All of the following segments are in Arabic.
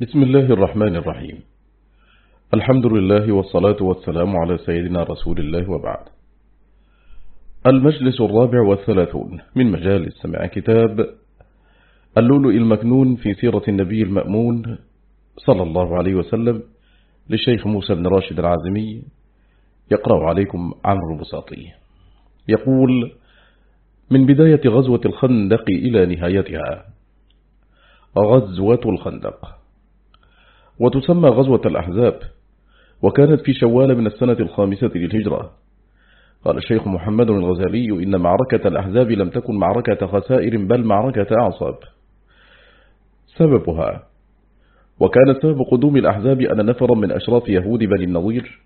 بسم الله الرحمن الرحيم. الحمد لله والصلاة والسلام على سيدنا رسول الله وبعد. المجلس الرابع والثلاثون من مجال سمع كتاب اللؤلؤ المكنون في سيرة النبي المأمون صلى الله عليه وسلم للشيخ موسى بن راشد العازمي يقرأ عليكم عمرو بساطي يقول من بداية غزوة الخندق إلى نهايتها غزوة الخندق وتسمى غزوة الأحزاب وكانت في شوال من السنة الخامسة للهجرة. قال الشيخ محمد الغزالي إن معركة الأحزاب لم تكن معركة خسائر بل معركة أعصاب. سببها وكان سبب قدوم الأحزاب أن نفرا من أشراف يهود بني النظير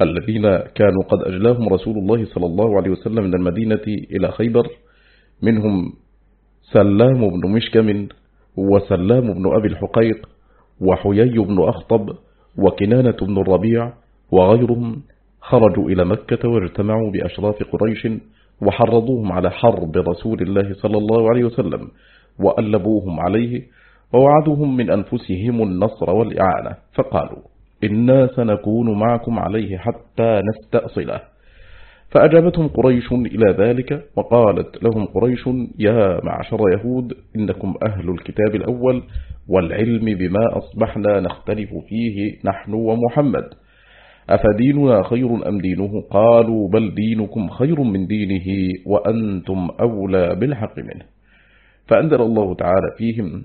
الذين كانوا قد أجلاهم رسول الله صلى الله عليه وسلم من المدينة إلى خيبر منهم سلام بن مشكم وسلام بن أبي الحقيق وحيي بن أخطب وكنانة بن الربيع وغيرهم خرجوا إلى مكة واجتمعوا بأشراف قريش وحرضوهم على حرب رسول الله صلى الله عليه وسلم وألبوهم عليه ووعدوهم من أنفسهم النصر والإعانة فقالوا إنا سنكون معكم عليه حتى نستأصله. فأجابتهم قريش إلى ذلك وقالت لهم قريش يا معشر يهود إنكم أهل الكتاب الأول والعلم بما أصبحنا نختلف فيه نحن ومحمد. أفديننا خير أم دينه؟ قالوا بل دينكم خير من دينه وأنتم أولى بالحق منه. فأنزل الله تعالى فيهم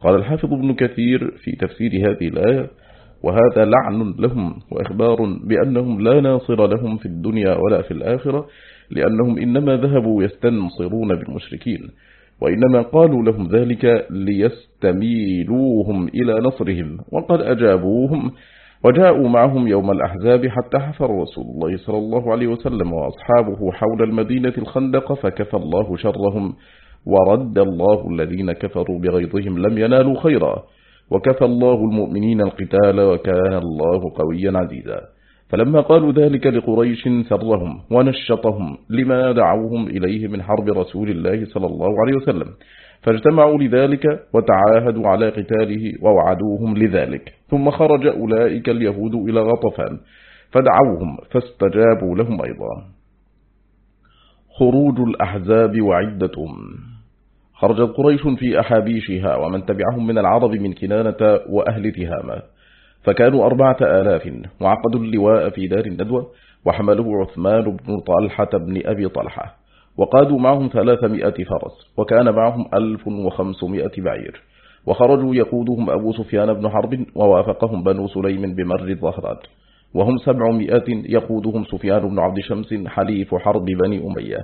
قال الحافظ ابن كثير في تفسير هذه الآية وهذا لعن لهم وإخبار بأنهم لا ناصر لهم في الدنيا ولا في الآخرة لأنهم إنما ذهبوا يستنصرون بالمشركين وإنما قالوا لهم ذلك ليستميلوهم إلى نصرهم وقد أجابوهم وجاءوا معهم يوم الأحزاب حتى حفر رسول الله صلى الله عليه وسلم وأصحابه حول المدينة الخندق فكفى الله شرهم ورد الله الذين كفروا بغيظهم لم ينالوا خيرا. وكفى الله المؤمنين القتال وكان الله قويا عزيزا. فلما قالوا ذلك لقريش سرهم ونشطهم لما دعوهم إليه من حرب رسول الله صلى الله عليه وسلم. فاجتمعوا لذلك وتعاهدوا على قتاله ووعدوهم لذلك. ثم خرج أولئك اليهود إلى غطفان. فدعوهم فاستجابوا لهم أيضا. خروج الأحزاب وعدتهم. خرجت قريش في أحابيشها ومن تبعهم من العرب من كنانة وأهل تهامة. فكانوا أربعة آلاف. وعقدوا اللواء في دار الندوة. وحمله عثمان بن طلحة بن أبي طلحة. وقادوا معهم ثلاثمائة فرس. وكان معهم ألف وخمسمائة بعير. وخرجوا يقودهم أبو سفيان بن حرب. ووافقهم بنو سليم بمر الظهرات وهم سبعمائة يقودهم سفيان بن عبد شمس حليف حرب بني أمية.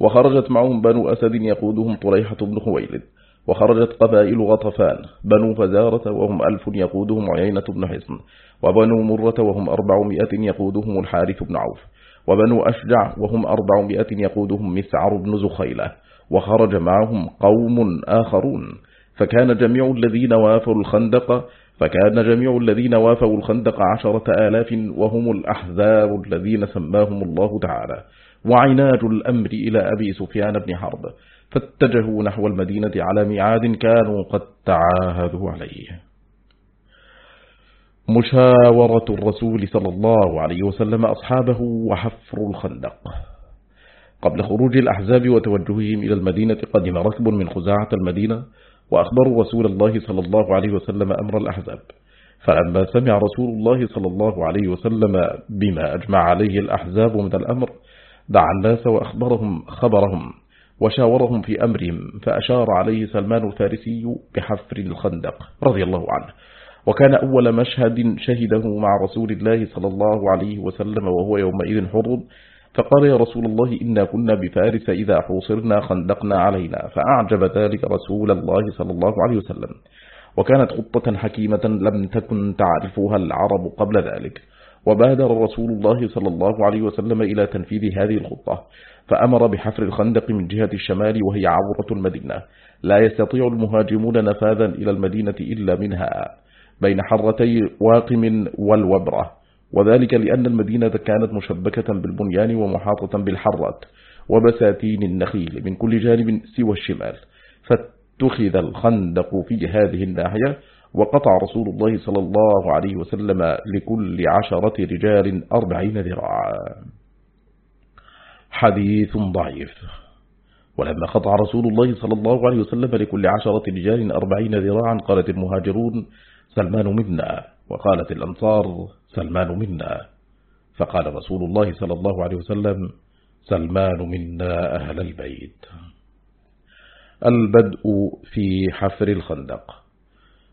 وخرجت معهم بنو أسد يقودهم طليحة بن خويلد. وخرجت قبائل غطفان بنو فزارة وهم ألف يقودهم عيينة بن حصن. وبنو مرة وهم أربعمائة يقودهم الحارث بن عوف. وبنو أشجع وهم أربعمائة يقودهم مسعر بن زخيلة. وخرج معهم قوم آخرون. فكان جميع الذين وافوا الخندق فكان جميع الذين وافوا الخندق عشرة آلاف وهم الأحزاب الذين سماهم الله تعالى وعناج الأمر إلى أبي سفيان بن حرب فاتجهوا نحو المدينة على ميعاد كانوا قد تعاهدوا عليه. مشاورة الرسول صلى الله عليه وسلم أصحابه وحفر الخندق. قبل خروج الأحزاب وتوجههم إلى المدينة قدم ركب من خزاعة المدينة وأخبروا رسول الله صلى الله عليه وسلم أمر الأحزاب. فلما سمع رسول الله صلى الله عليه وسلم بما أجمع عليه الأحزاب من الأمر دعا الناس وأخبرهم خبرهم وشاورهم في أمرهم فأشار عليه سلمان الفارسي بحفر الخندق رضي الله عنه. وكان أول مشهد شهده مع رسول الله صلى الله عليه وسلم وهو يومئذ حر فقال يا رسول الله إنا كنا بفارس إذا حوصرنا خندقنا علينا فأعجب ذلك رسول الله صلى الله عليه وسلم. وكانت خطة حكيمة لم تكن تعرفها العرب قبل ذلك. وبادر رسول الله صلى الله عليه وسلم إلى تنفيذ هذه الخطة فأمر بحفر الخندق من جهة الشمال وهي عورة المدينة. لا يستطيع المهاجمون نفاذا إلى المدينة إلا منها بين حرتي واقم والوبرة. وذلك لأن المدينة كانت مشبكة بالبنيان ومحاطة بالحرات وبساتين النخيل من كل جانب سوى الشمال فاتخذ الخندق في هذه الناحية وقطع رسول الله صلى الله عليه وسلم لكل عشرة رجال أربعين ذراعا. حديث ضعيف. ولما قطع رسول الله صلى الله عليه وسلم لكل عشرة رجال أربعين ذراعا قالت المهاجرون سلمان منا. وقالت الأنصار سلمان منا. فقال رسول الله صلى الله عليه وسلم سلمان منا أهل البيت. البدء في حفر الخندق.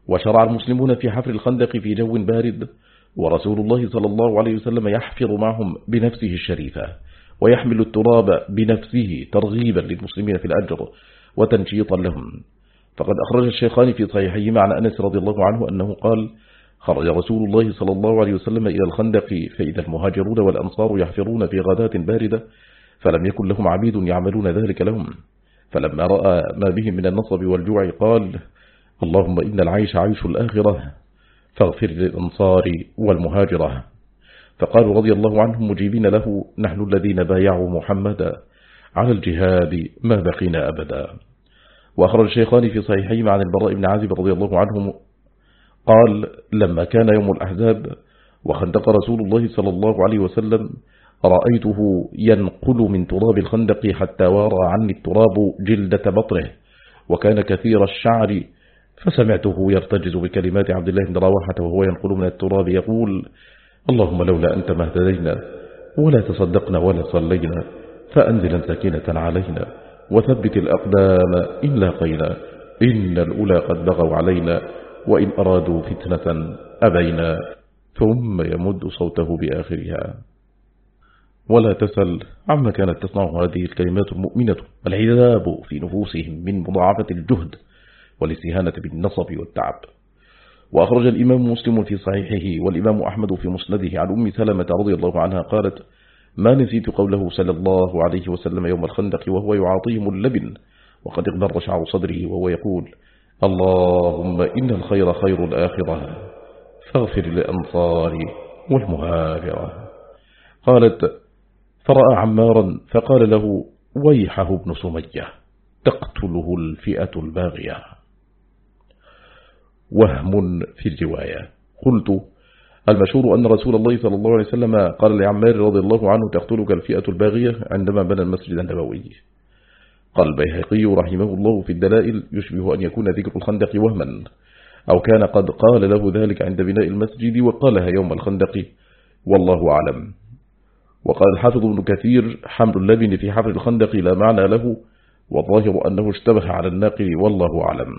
وشرع المسلمون في حفر الخندق في جو بارد ورسول الله صلى الله عليه وسلم يحفر معهم بنفسه الشريفة ويحمل التراب بنفسه ترغيبا للمسلمين في الأجر وتنشيطا لهم. فقد أخرج الشيخان في صحيحهما عن أنس رضي الله عنه أنه قال خرج رسول الله صلى الله عليه وسلم إلى الخندق فإذا المهاجرون والأنصار يحفرون في غداة باردة فلم يكن لهم عبيد يعملون ذلك لهم. فلما رأى ما بهم من النصب والجوع قال اللهم إن العيش عيش الآخرة فاغفر للأنصار والمهاجرة. فقالوا رضي الله عنهم مجيبين له نحن الذين بايعوا محمدا على الجهاد ما بقينا أبدا. وأخرج الشيخان في صحيحيهما عن البراء بن عازب رضي الله عنه قال لما كان يوم الأحزاب وخندق رسول الله صلى الله عليه وسلم رأيته ينقل من تراب الخندق حتى وارى عني التراب جلدة بطنه وكان كثير الشعر فسمعته يرتجز بكلمات عبد الله بن رواحة وهو ينقل من التراب يقول اللهم لولا أنت ما اهتدينا ولا تصدقنا ولا صلينا فأنزلا سكينة علينا وثبت الأقدام إن لاقينا إن الأولى قد بغوا علينا وإن أرادوا فتنة أبينا ثم يمد صوته بآخرها. ولا تسل عما كانت تصنع هذه الكلمات المؤمنة العذاب في نفوسهم من مضاعفة الجهد والاستهانة بالنصب والتعب. وأخرج الإمام مسلم في صحيحه والإمام أحمد في مسنده عن أم سلمة رضي الله عنها قالت ما نسيت قوله صلى الله عليه وسلم يوم الخندق وهو يعاطيهم اللبن وقد اغبر شعر صدره وهو يقول اللهم إن الخير خير الآخرة فاغفر للأنصار والمهاجرة. قالت فرأى عمارا فقال له ويحه ابن سمية تقتله الفئة الباغية. وهم في الرواية. قلت المشهور أن رسول الله صلى الله عليه وسلم قال لعمار رضي الله عنه تقتلك الفئة الباغية عندما بنى المسجد النبوي. قال البيهقي رحمه الله في الدلائل يشبه أن يكون ذكر الخندق وهما أو كان قد قال له ذلك عند بناء المسجد وقالها يوم الخندق والله أعلم. وقال الحافظ ابن كثير حمل اللبن في حفر الخندق لا معنى له والظاهر أنه اشتبه على الناقل والله أعلم.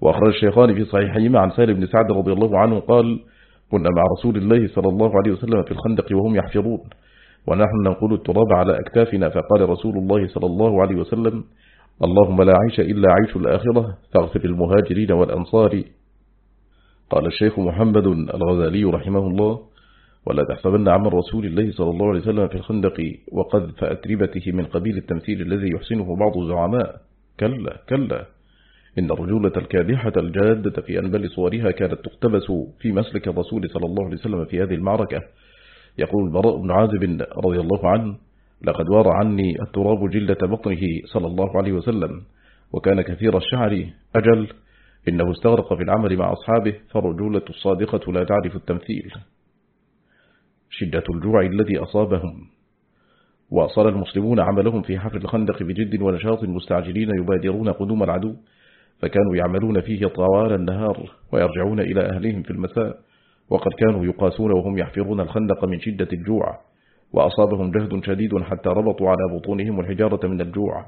وأخرج الشيخان في صحيحهما عن سهل بن سعد رضي الله عنه قال كنا مع رسول الله صلى الله عليه وسلم في الخندق وهم يحفرون ونحن ننقل التراب على أكتافنا. فقال رسول الله صلى الله عليه وسلم اللهم لا عيش إلا عيش الآخرة فاغفر المهاجرين والأنصار. قال الشيخ محمد الغزالي رحمه الله ولا تحسبن عمل رسول الله صلى الله عليه وسلم في الخندق وقذف أتربته من قبيل التمثيل الذي يحسنه بعض الزعماء. كلا كلا. إن الرجولة الكادحة الجادة في أنبل صورها كانت تقتبس في مسلك الرسول صلى الله عليه وسلم في هذه المعركة. يقول البراء بن عازب رضي الله عنه لقد وار عني التراب جلة بطنه صلى الله عليه وسلم وكان كثير الشعر أجل إنه استغرق في العمل مع أصحابه فالرجولة الصادقة لا تعرف التمثيل. شدة الجوع الذي أصابهم. وأصل المسلمون عملهم في حفر الخندق بجد ونشاط مستعجلين يبادرون قدوم العدو فكانوا يعملون فيه طوال النهار ويرجعون إلى أهلهم في المساء. وقد كانوا يقاسون وهم يحفرون الخندق من شدة الجوع وأصابهم جهد شديد حتى ربطوا على بطونهم الحجارة من الجوع.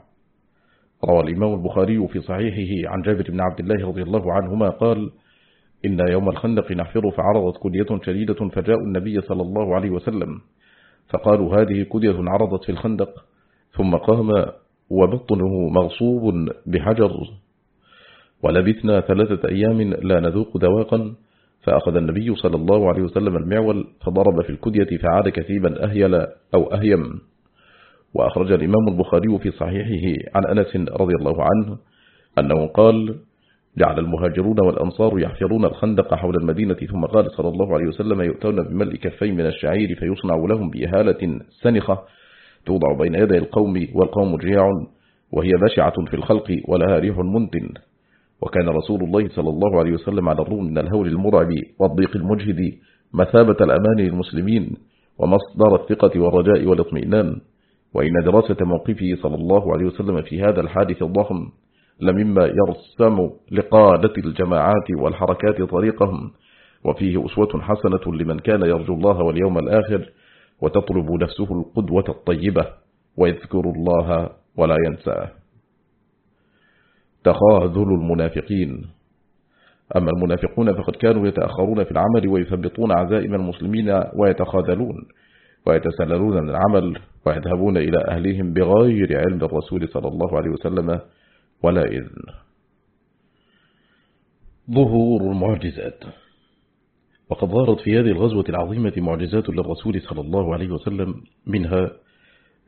روى الإمام البخاري في صحيحه عن جابر بن عبد الله رضي الله عنهما قال إن يوم الخندق نحفر فعرضت كدية شديدة فجاءوا النبي صلى الله عليه وسلم فقالوا هذه كدية عرضت في الخندق ثم قام وبطنه مغصوب بحجر. ولبثنا ثلاثة أيام لا نذوق ذواقا فأخذ النبي صلى الله عليه وسلم المعول فضرب في الكدية فعاد كثيبا أهيل أو أهيم. وأخرج الإمام البخاري في صحيحه عن أنس رضي الله عنه أنه قال جعل المهاجرون والأنصار يحفرون الخندق حول المدينة ثم قال صلى الله عليه وسلم يؤتون بملء كفين من الشعير فيصنع لهم بإهالة سنخة توضع بين يدي القوم والقوم جياع وهي بشعة في الخلق ولها ريح منتن. وكان رسول الله صلى الله عليه وسلم على الروم من الهول المرعب والضيق المجهد مثابة الأمان للمسلمين ومصدر الثقة والرجاء والاطمئنان. وإن دراسة موقفه صلى الله عليه وسلم في هذا الحادث الضخم لمما يرسم لقادة الجماعات والحركات طريقهم. وفيه أسوة حسنة لمن كان يرجو الله واليوم الآخر وتطلب نفسه القدوة الطيبة ويذكر الله ولا ينساه. تخاذل المنافقين. أما المنافقون فقد كانوا يتأخرون في العمل ويثبطون عزائم المسلمين ويتخاذلون ويتسللون من العمل ويذهبون إلى أهلهم بغير علم الرسول صلى الله عليه وسلم ولا إذن. ظهور المعجزات. وقد ظهرت في هذه الغزوة العظيمة معجزات للرسول صلى الله عليه وسلم منها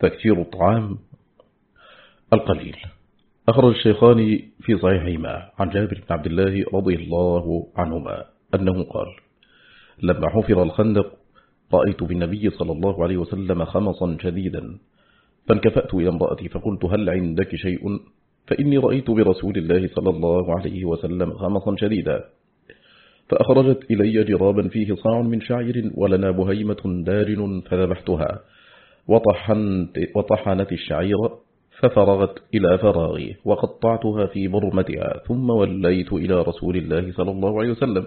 تكثير الطعام القليل. أخرج الشيخان في صحيحهما عن جابر بن عبد الله رضي الله عنهما أنه قال لما حفر الخندق رأيت بالنبي صلى الله عليه وسلم خمصا شديدا فانكفأت إلى امرأتي فقلت هل عندك شيء؟ فإني رأيت برسول الله صلى الله عليه وسلم خمصا شديدا فأخرجت إلي جرابا فيه صاع من شعير ولنا بهيمة دارن فذبحتها وطحنت, وطحنت الشعير ففرغت إلى فراغي وقطعتها في برمتها ثم وليت إلى رسول الله صلى الله عليه وسلم.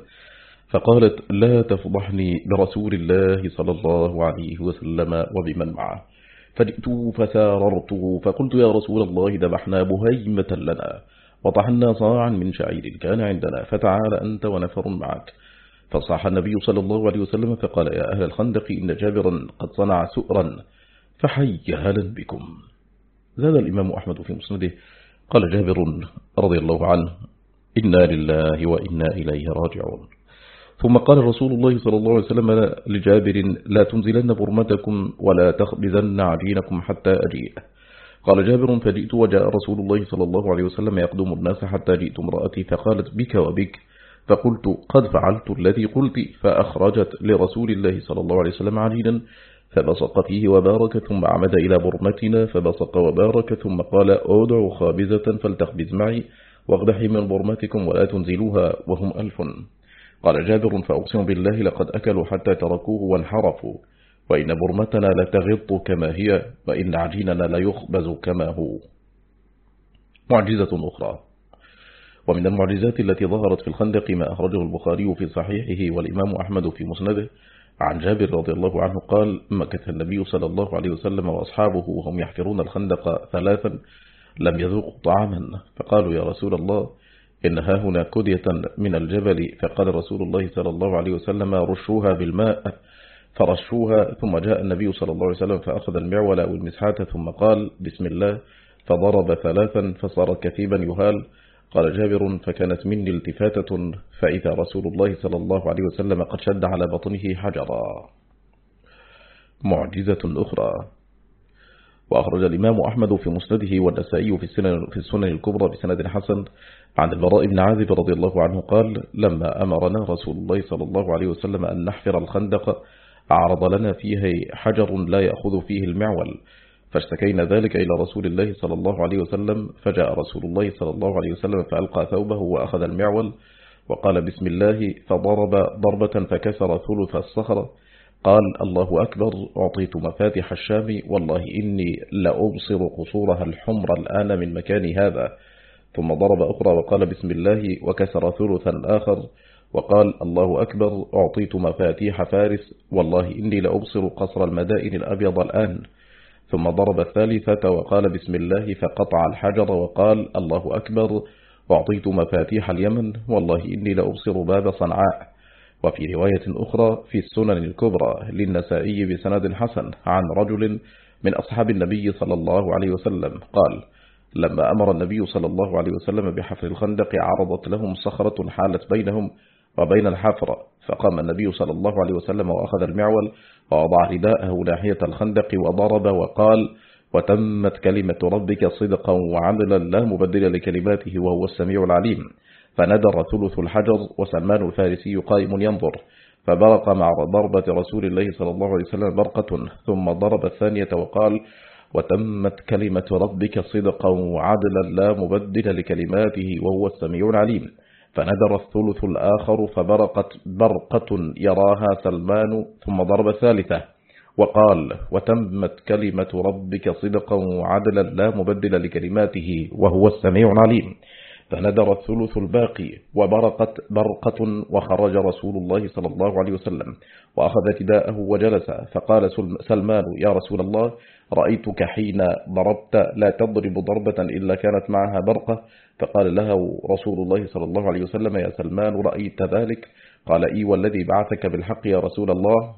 فقالت لا تفضحني برسول الله صلى الله عليه وسلم وبمن معه. فجئت فساررت فقلت يا رسول الله ذبحنا بهيمة لنا وطحنا صاعا من شعير كان عندنا فتعال أنت ونفر معك. فصاح النبي صلى الله عليه وسلم فقال يا أهل الخندق إن جابرا قد صنع سؤرا فحي هلا بكم. زاد الإمام أحمد في مسنده. قال جابر رضي الله عنه إنا لله وإنا إليه راجعون. ثم قال رسول الله صلى الله عليه وسلم لجابر لا تنزلن برمتكم ولا تخبزن عجينكم حتى أجيء. قال جابر فجئت وجاء رسول الله صلى الله عليه وسلم يقدم الناس حتى جئت امرأتي فقالت بك وبك. فقلت قد فعلت الذي قلت. فأخرجت لرسول الله صلى الله عليه وسلم عجينا. فبصق فيه وبارك ثم عمد إلى برمتنا فبصق وبارك ثم قال أودع خابزة فلتخبز معي واغدحي من برمتكم ولا تنزلوها وهم ألف. قال جابر فأقسم بالله لقد أكلوا حتى تركوه وانحرفوا وإن برمتنا لتغط كما هي وإن عجيننا ليخبز كما هو. معجزة أخرى. ومن المعجزات التي ظهرت في الخندق ما أخرجه البخاري في صحيحه والإمام أحمد في مسنده عن جابر رضي الله عنه قال مكث النبي صلى الله عليه وسلم وأصحابه وهم يحفرون الخندق ثلاثا لم يذوقوا طعاما. فقالوا يا رسول الله إن هنا كدية من الجبل. فقال رسول الله صلى الله عليه وسلم رشوها بالماء. فرشوها ثم جاء النبي صلى الله عليه وسلم فأخذ المعول أو المسحات ثم قال بسم الله. فضرب ثلاثا فصار كثيبا يهال. قال جابر فكانت مني التفاتة فإذا رسول الله صلى الله عليه وسلم قد شد على بطنه حجرا. معجزة أخرى. وأخرج الإمام أحمد في مسنده والنسائي في السنن, في السنن الكبرى بسند حسن. عن البراء بن عازب رضي الله عنه قال لما أمرنا رسول الله صلى الله عليه وسلم أن نحفر الخندق أعرض لنا فيه حجر لا يأخذ فيه المعول فاشتكينا ذلك إلى رسول الله صلى الله عليه وسلم فجاء رسول الله صلى الله عليه وسلم فألقى ثوبه وأخذ المعول وقال بسم الله فضرب ضربة فكسر ثلث الصخرة قال الله أكبر أعطيت مفاتح الشام والله إني لأبصر قصورها الحمر الآن من مكان هذا. ثم ضرب أخرى وقال بسم الله وكسر ثلثا آخر وقال الله أكبر أعطيت مفاتيح فارس والله إني لأبصر قصر المدائن الأبيض الآن. ثم ضرب الثالثة وقال بسم الله فقطع الحجر وقال الله أكبر أعطيت مفاتيح اليمن والله إني لأبصر باب صنعاء. وفي رواية أخرى في السنن الكبرى للنسائي بسند حسن عن رجل من أصحاب النبي صلى الله عليه وسلم قال لما أمر النبي صلى الله عليه وسلم بحفر الخندق عرضت لهم صخرة حالت بينهم وبين الحفر فقام النبي صلى الله عليه وسلم وأخذ المعول ووضع رداءه ناحية الخندق وضرب وقال وتمت كلمة ربك صدقا وعدلا لا مبدل لكلماته وهو السميع العليم فندر ثلث الحجر وسلمان الفارسي قائم ينظر فبرق مع ضربة رسول الله صلى الله عليه وسلم برقة ثم ضرب الثانية وقال وتمت كلمة ربك صدقا وعدلا لا مبدل لكلماته وهو السميع العليم فندر الثلث الآخر فبرقت برقة يراها سلمان ثم ضرب الثالثة وقال وتمت كلمة ربك صدقا وعدلا لا مبدل لكلماته وهو السميع العليم فندر الثلث الباقي وبرقت برقة وخرج رسول الله صلى الله عليه وسلم وأخذ رداءه وجلس فقال سلمان يا رسول الله رأيتك حين ضربت لا تضرب ضربة إلا كانت معها برقة فقال لها رسول الله صلى الله عليه وسلم يا سلمان رأيت ذلك؟ قال إي والذي بعثك بالحق يا رسول الله.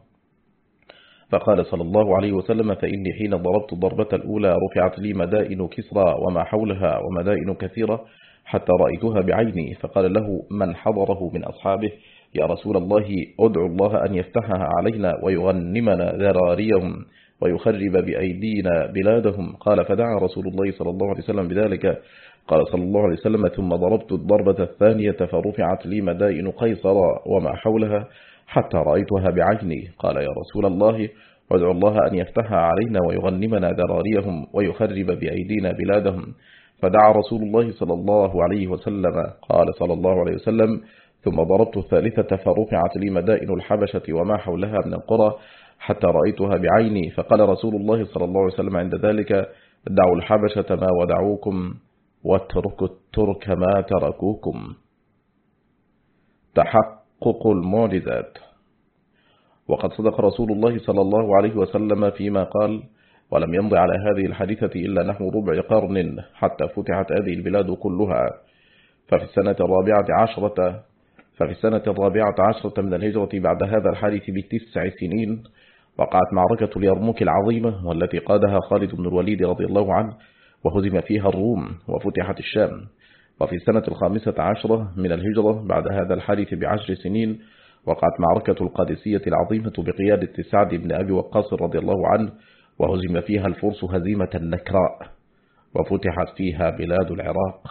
فقال صلى الله عليه وسلم فإني حين ضربت الضربة الأولى رفعت لي مدائن كسرى وما حولها ومدائن كثيرة حتى رأيتها بعيني. فقال له من حضره من أصحابه؟ يا رسول الله أدعو الله أن يفتحها علينا ويغنمنا ذراريهم ويخرب بأيدينا بلادهم. قال فدعا رسول الله صلى الله عليه وسلم بذلك قال صلى الله عليه وسلم ثم ضربت الضربة الثانية فرفعت لي مدائن قيصر وما حولها حتى رأيتها بعيني. قال يا رسول الله وادعو الله أن يفتحها علينا ويغنمنا ذراريهم ويخرب بأيدينا بلادهم. فدعا رسول الله صلى الله عليه وسلم. قال صلى الله عليه وسلم ثم ضربت الثالثة فرفعت لي مدائن الحبشة وما حولها من القرى حتى رأيتها بعيني. فقال رسول الله صلى الله عليه وسلم عند ذلك دعوا الحبشة ما ودعوكم واتركوا الترك ما تركوكم. تحقق المعجزات. وقد صدق رسول الله صلى الله عليه وسلم فيما قال ولم يمضي على هذه الحديثة إلا نحو ربع قرن حتى فتحت هذه البلاد كلها. ففي السنة الرابعة عشرة ففي السنة الرابعة عشرة من الهجرة بعد هذا الحادث بتسع سنين وقعت معركة اليرموك العظيمة والتي قادها خالد بن الوليد رضي الله عنه وهزم فيها الروم وفتحت الشام. وفي السنة الخامسة عشرة من الهجرة بعد هذا الحادث بعشر سنين وقعت معركة القادسية العظيمة بقيادة سعد بن أبي وقاص رضي الله عنه وهزم فيها الفرس هزيمة نكراء وفتحت فيها بلاد العراق.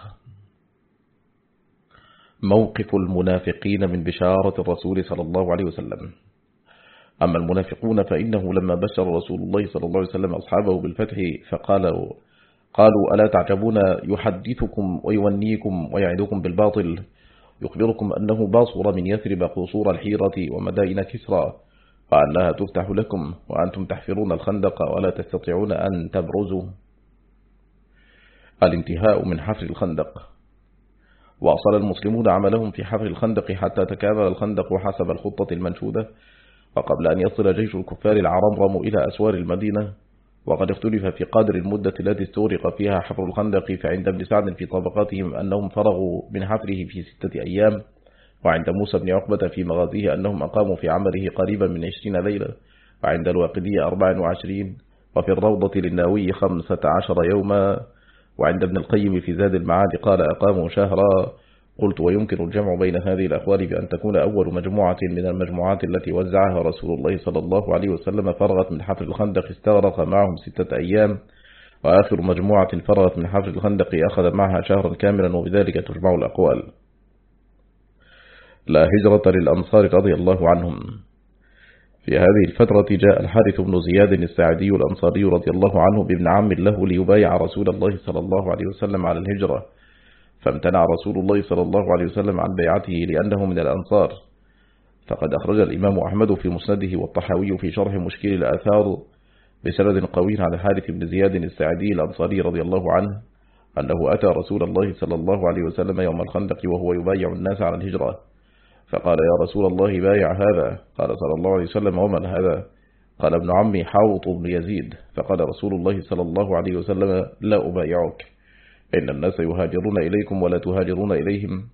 موقف المنافقين من بشارة الرسول صلى الله عليه وسلم. أما المنافقون فإنه لما بشر رسول الله صلى الله عليه وسلم أصحابه بالفتح فقالوا قالوا ألا تعجبون يحدثكم ويونيكم ويعدكم بالباطل. يخبركم أنه باصر من يثرب قصور الحيرة ومدائن كسرى وأنها تفتح لكم وأنتم تحفرون الخندق ولا تستطيعون أن تبرزوا. الانتهاء من حفر الخندق. وأصل المسلمون عملهم في حفر الخندق حتى تكامل الخندق حسب الخطة المنشودة وقبل أن يصل جيش الكفار العرمرم إلى أسوار المدينة وقد اختلف في قدر المدة التي استورق فيها حفر الخندق فعند ابن سعد في طبقاتهم أنهم فرغوا من حفره في ستة أيام وعند موسى بن عقبة في مغازيه أنهم أقاموا في عمله قريبا من عشرين ليلة وعند الواقدية أربع وعشرين وفي الروضة للناوي خمسة عشر يوما وعند ابن القيم في زاد المعاد قال أقاموا شهرا قلت ويمكن الجمع بين هذه الأقوال بأن تكون أول مجموعة من المجموعات التي وزعها رسول الله صلى الله عليه وسلم فرغت من حفر الخندق استغرق معهم ستة أيام وآخر مجموعة فرغت من حفر الخندق أخذ معها شهرا كاملا وبذلك تجمع الأقوال. لا هجرة للأنصار رضي الله عنهم. في هذه الفترة جاء الحارث بن زياد الساعدي الأنصاري رضي الله عنه بابن عم له ليبايع رسول الله صلى الله عليه وسلم على الهجرة. فامتنع رسول الله صلى الله عليه وسلم عن بيعته لأنه من الأنصار. فقد أخرج الإمام أحمد في مسنده والطحاوي في شرح مشكل الآثار بسند قوي على الحارث بن زياد الساعدي الأنصاري رضي الله عنه أنه أتى رسول الله صلى الله عليه وسلم يوم الخندق وهو يبايع الناس على الهجرة. فقال يا رسول الله بايع هذا؟ قال صلى الله عليه وسلم ومن هذا؟ قال ابن عمي حوط بن يزيد. فقال رسول الله صلى الله عليه وسلم لا أبايعك. إن الناس يهاجرون إليكم ولا تهاجرون إليهم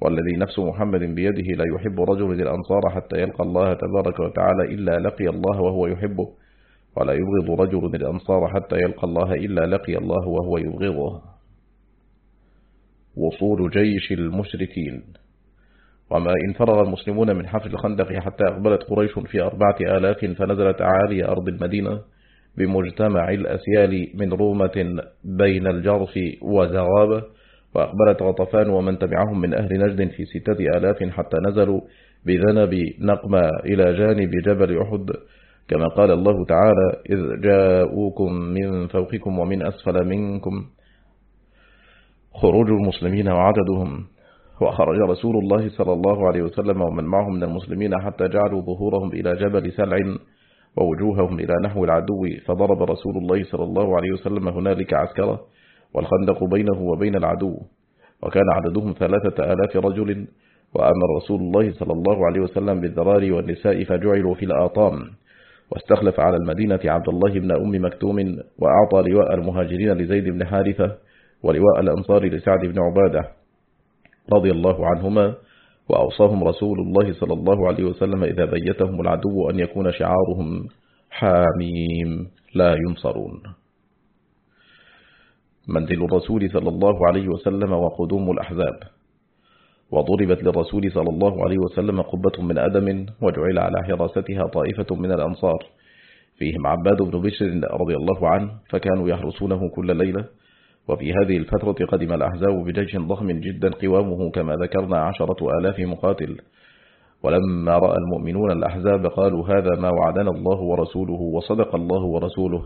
والذي نفس محمد بيده لا يحب رجل الأنصار حتى يلقى الله تبارك وتعالى إلا لقي الله وهو يحبه ولا يبغض رجل الأنصار حتى يلقى الله إلا لقي الله وهو يبغضه. وصول جيش المشركين. وما إن فرغ المسلمون من حفر الخندق حتى أقبلت قريش في أربعة آلاف فنزلت عالي أرض المدينة بمجتمع الأسيال من رومة بين الجرف وزغابة وأقبلت غطفان ومن تبعهم من أهل نجد في ستة آلاف حتى نزلوا بذنب نقمة إلى جانب جبل أحد. كما قال الله تعالى إذ جاءوكم من فوقكم ومن أسفل منكم خروج المسلمين وعددهم وخرج رسول الله صلى الله عليه وسلم ومن معهم من المسلمين حتى جعلوا ظهورهم إلى جبل سلع ووجوههم إلى نحو العدو فضرب رسول الله صلى الله عليه وسلم هنالك عسكرة والخندق بينه وبين العدو وكان عددهم ثلاثة آلاف رجل وأمر رسول الله صلى الله عليه وسلم بالذرار والنساء فجعلوا في الآطام واستخلف على المدينة عبد الله بن أم مكتوم وأعطى لواء المهاجرين لزيد بن حارثة ولواء الأنصار لسعد بن عبادة رضي الله عنهما وأوصاهم رسول الله صلى الله عليه وسلم إذا بيتهم العدو أن يكون شعارهم حاميم لا ينصرون. منزل الرسول صلى الله عليه وسلم وقدوم الأحزاب. وضربت للرسول صلى الله عليه وسلم قبة من أدم وجعل على حراستها طائفة من الأنصار. فيهم عباد بن بشر رضي الله عنه فكانوا يحرسونه كل ليلة وفي هذه الفترة قدم الأحزاب بجيش ضخم جدا قوامه كما ذكرنا عشرة آلاف مقاتل. ولما رأى المؤمنون الأحزاب قالوا هذا ما وعدنا الله ورسوله وصدق الله ورسوله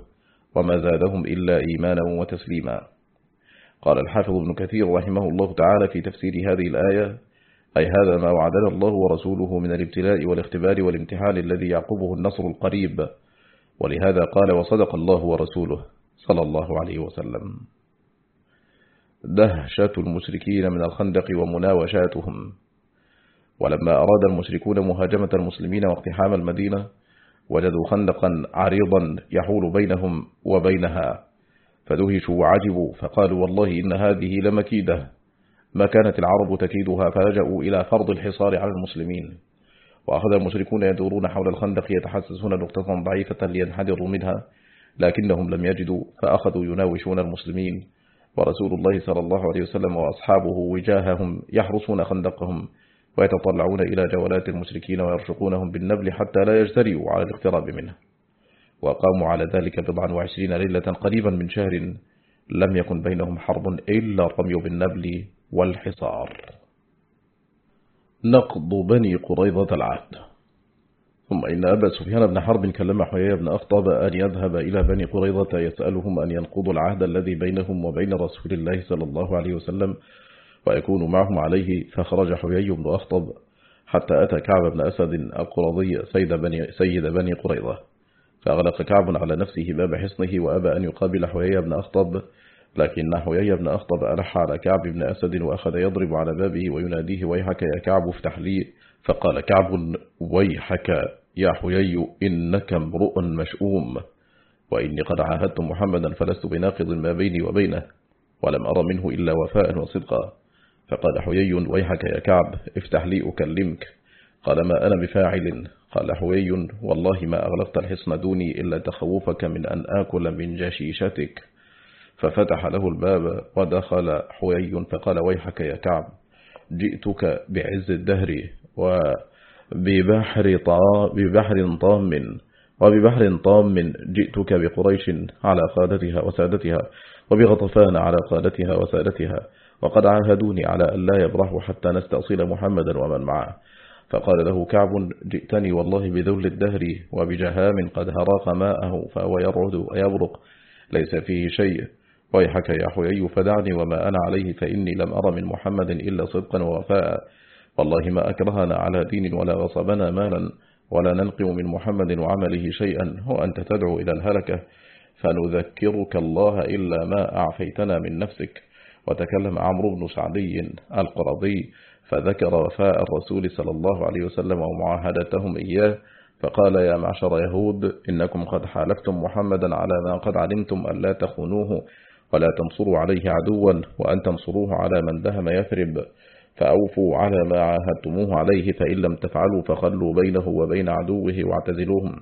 وما زادهم إلا إيمانا وتسليما. قال الحافظ ابن كثير رحمه الله تعالى في تفسير هذه الآية أي هذا ما وعدنا الله ورسوله من الابتلاء والاختبار والامتحان الذي يعقبه النصر القريب. ولهذا قال وصدق الله ورسوله صلى الله عليه وسلم. دهشة المشركين من الخندق ومناوشاتهم. ولما أراد المشركون مهاجمة المسلمين واقتحام المدينة وجدوا خندقا عريضا يحول بينهم وبينها. فدهشوا وعجبوا فقالوا والله إن هذه لمكيدة. ما كانت العرب تكيدها فلجأوا إلى فرض الحصار على المسلمين. وأخذ المشركون يدورون حول الخندق يتحسسون نقطة ضعيفة لينحدروا منها لكنهم لم يجدوا فأخذوا يناوشون المسلمين. ورسول الله صلى الله عليه وسلم وأصحابه وجاههم يحرسون خندقهم ويتطلعون إلى جولات المشركين ويرشقونهم بالنبل حتى لا يجترئوا على الاقتراب منه. وقاموا على ذلك بضعا وعشرين ليلة قريبا من شهر لم يكن بينهم حرب إلا الرمي بالنبل والحصار. نقض بني قريضة العهد. ثم إن أبا سفيان بن حرب كلم حيي بن أخطب أن يذهب إلى بني قريضة يسألهم أن ينقضوا العهد الذي بينهم وبين رسول الله صلى الله عليه وسلم ويكون معهم عليه فخرج حيي بن أخطب حتى أتى كعب بن أسد القرضي سيد بني, سيد بني قريضة فأغلق كعب على نفسه باب حصنه وأبى أن يقابل حيي بن أخطب لكن حيي بن أخطب ألح على كعب بن أسد وأخذ يضرب على بابه ويناديه ويحك يا كعب افتح لي. فقال كعب ويحك. يا حيي إنك امرؤ مشؤوم وإني قد عاهدت محمدا فلست بناقض ما بيني وبينه ولم أرى منه إلا وفاء وصدقا. فقال حيي ويحك يا كعب افتح لي أكلمك. قال ما أنا بفاعل. قال حوي والله ما أغلقت الحصن دوني إلا تخوفك من أن آكل من جشيشتك. ففتح له الباب ودخل حوي فقال ويحك يا كعب جئتك بعز الدهر وببحر, ببحر طام. وببحر طام جئتك بقريش على قادتها وسادتها وبغطفان على قادتها وسادتها. وقد عاهدوني على أن لا يبرحوا حتى نستأصل محمدا ومن معه. فقال له كعب جئتني والله بذل الدهر وبجهام قد هراق ماءه فهو يرعد ويبرق ليس فيه شيء. ويحك يا حيي فدعني وما أنا عليه فإني لم أرى من محمد إلا صدقا ووفاء. والله ما أكرهنا على دين ولا غصبنا مالا ولا ننقم من محمد وعمله شيئا. وأنت تدعو إلى الهلكة فنذكرك الله إلا ما أعفيتنا من نفسك. وتكلم عمرو بن سعدي القرضي فذكر وفاء الرسول صلى الله عليه وسلم ومعاهدتهم إياه فقال يا معشر يهود إنكم قد حالفتم محمدا على ما قد علمتم أن لا تخونوه ولا تنصروا عليه عدوا وأن تنصروه على من دهم يثرب. فأوفوا على ما عاهدتموه عليه فإن لم تفعلوا فخلوا بينه وبين عدوه واعتزلوهم.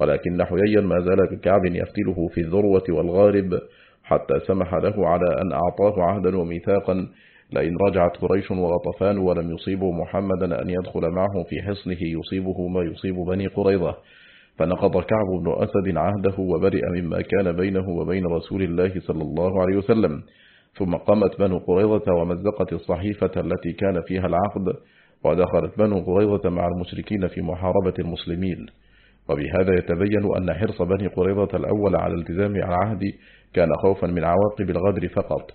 ولكن حييا ما زال بكعب يفتله في الذروة والغارب حتى سمح له على أن أعطاه عهدا وميثاقا. لئن رجعت قريش وغطفان ولم يصيبوا محمدا أن يدخل معه في حصنه يصيبه ما يصيب بني قريظة. فنقض كعب بن أسد عهده وبرئ مما كان بينه وبين رسول الله صلى الله عليه وسلم. ثم قامت بنو قريظة ومزقت الصحيفة التي كان فيها العقد ودخلت بنو قريظة مع المشركين في محاربة المسلمين. وبهذا يتبين أن حرص بني قريظة الأول على التزام العهد كان خوفا من عواقب الغدر فقط.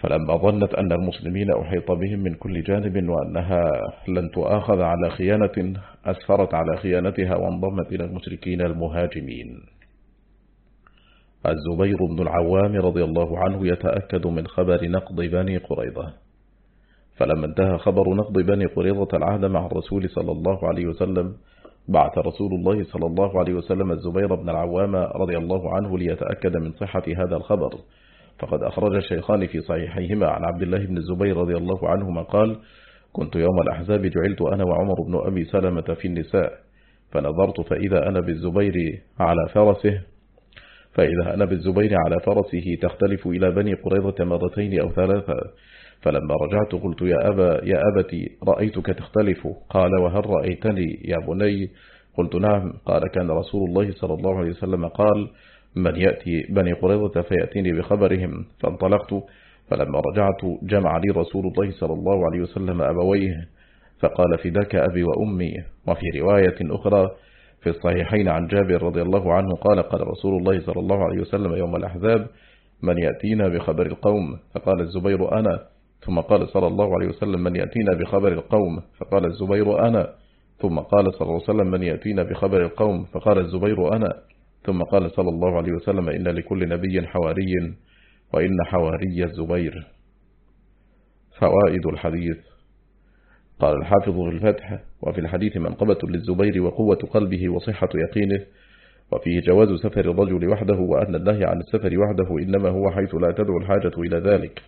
فلما ظنت أن المسلمين أحيط بهم من كل جانب وأنها لن تؤاخذ على خيانة أسفرت على خيانتها وانضمت إلى المشركين المهاجمين. الزبير بن العوام رضي الله عنه يتأكد من خبر نقض بني قريظة. فلما انتهى خبر نقض بني قريظة العهد مع الرسول صلى الله عليه وسلم بعث رسول الله صلى الله عليه وسلم الزبير بن العوام رضي الله عنه ليتأكد من صحة هذا الخبر. فقد أخرج الشيخان في صحيحيهما عن عبد الله بن الزبير رضي الله عنهما قال كنت يوم الأحزاب جعلت أنا وعمر بن أبي سلمة في النساء فنظرت فإذا أنا بالزبير على فرسه فإذا أنا بالزبير على فرسه تختلف إلى بني قريظة مرتين أو ثلاثة. فلما رجعت قلت يا أبا يا أبتي رأيتك تختلف. قال وهل رأيتني يا بني؟ قلت نعم. قال كان رسول الله صلى الله عليه وسلم قال من يأتي بني قريظة فيأتيني بخبرهم. فانطلقت. فلما رجعت جمع لي رسول الله صلى الله عليه وسلم أبويه. فقال فداك أبي وأمي. وفي رواية أخرى في الصحيحين عن جابر رضي الله عنه قال قال رسول الله صلى الله عليه وسلم يوم الأحزاب من يأتينا بخبر القوم؟ فقال الزبير أنا. ثم قال صلى الله عليه وسلم من يأتينا بخبر القوم؟ فقال الزبير أنا. ثم قال صلى الله عليه وسلم من يأتينا بخبر القوم؟ فقال الزبير أنا. ثم قال صلى الله عليه وسلم إن لكل نبي حواري وإن حواري الزبير. فوائد الحديث. قال الحافظ في الفتح وفي الحديث منقبة للزبير وقوة قلبه وصحة يقينه وفيه جواز سفر الرجل وحده وأن النهي عن السفر وحده إنما هو حيث لا تدعو الحاجة إلى ذلك.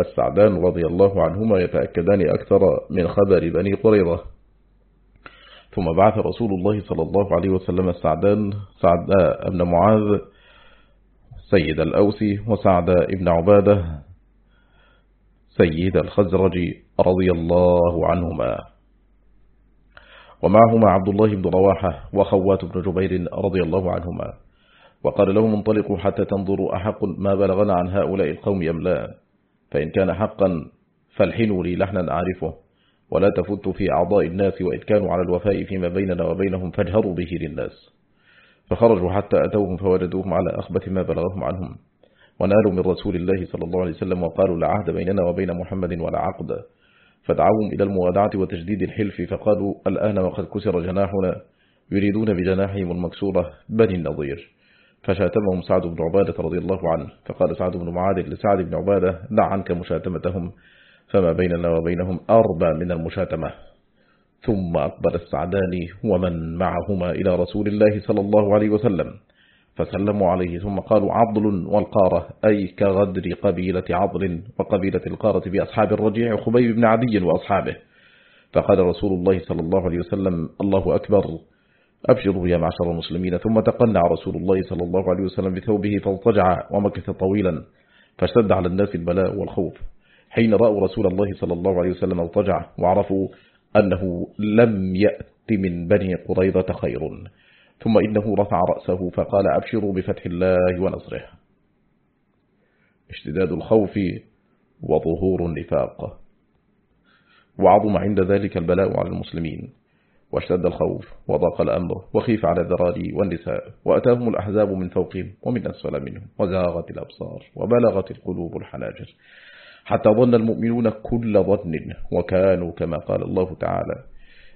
السعدان رضي الله عنهما يتأكدان أكثر من خبر بني قريظة. ثم بعث رسول الله صلى الله عليه وسلم السعدان سعد ابن معاذ سيد الأوسي وسعد ابن عبادة سيد الخزرج رضي الله عنهما. ومعهما عبد الله بن رواحة وخوات بن جبير رضي الله عنهما. وقال لهم انطلقوا حتى تنظروا أحق ما بلغنا عن هؤلاء القوم أم لا. فإن كان حقا فالحنوا لي لحنا أعرفه. ولا تفت في أعضاء الناس وإذ كانوا على الوفاء فيما بيننا وبينهم فاجهروا به للناس. فخرجوا حتى أتوهم فوجدوهم على أخبث ما بلغهم عنهم. ونالوا من رسول الله صلى الله عليه وسلم وقالوا لا عهد بيننا وبين محمد ولا عقد. فدعوهم إلى الموادعة وتجديد الحلف فقالوا الآن وقد كسر جناحنا يريدون بجناحهم المكسورة بني النظير. فشاتمهم سعد بن عبادة رضي الله عنه فقال سعد بن معاذ لسعد بن عبادة دع عنك مشاتمتهم فما بيننا وبينهم أربى من المشاتمة. ثم أقبل السعدان ومن معهما إلى رسول الله صلى الله عليه وسلم. فسلموا عليه. ثم قالوا عضل والقارة أي كغدر قبيلة عضل وقبيلة القارة بأصحاب الرجيع خبيب بن عدي وأصحابه. فقال رسول الله صلى الله عليه وسلم الله أكبر أبشروا يا معشر المسلمين. ثم تقنع رسول الله صلى الله عليه وسلم بثوبه فاضطجع ومكث طويلا فاشتد على الناس البلاء والخوف. حين رأوا رسول الله صلى الله عليه وسلم اضطجع وعرفوا أنه لم يأت من بني قريظة خير. ثم إنه رفع رأسه فقال أبشروا بفتح الله ونصره. اشتداد الخوف وظهور النفاق. وعظم عند ذلك البلاء على المسلمين. واشتد الخوف وضاق الأمر وخيف على الذراري والنساء. وأتاهم الأحزاب من فوقهم ومن أسفل منهم. وزاغت الأبصار وبلغت القلوب الحناجر. حتى ظن المؤمنون كل ظن وكانوا كما قال الله تعالى.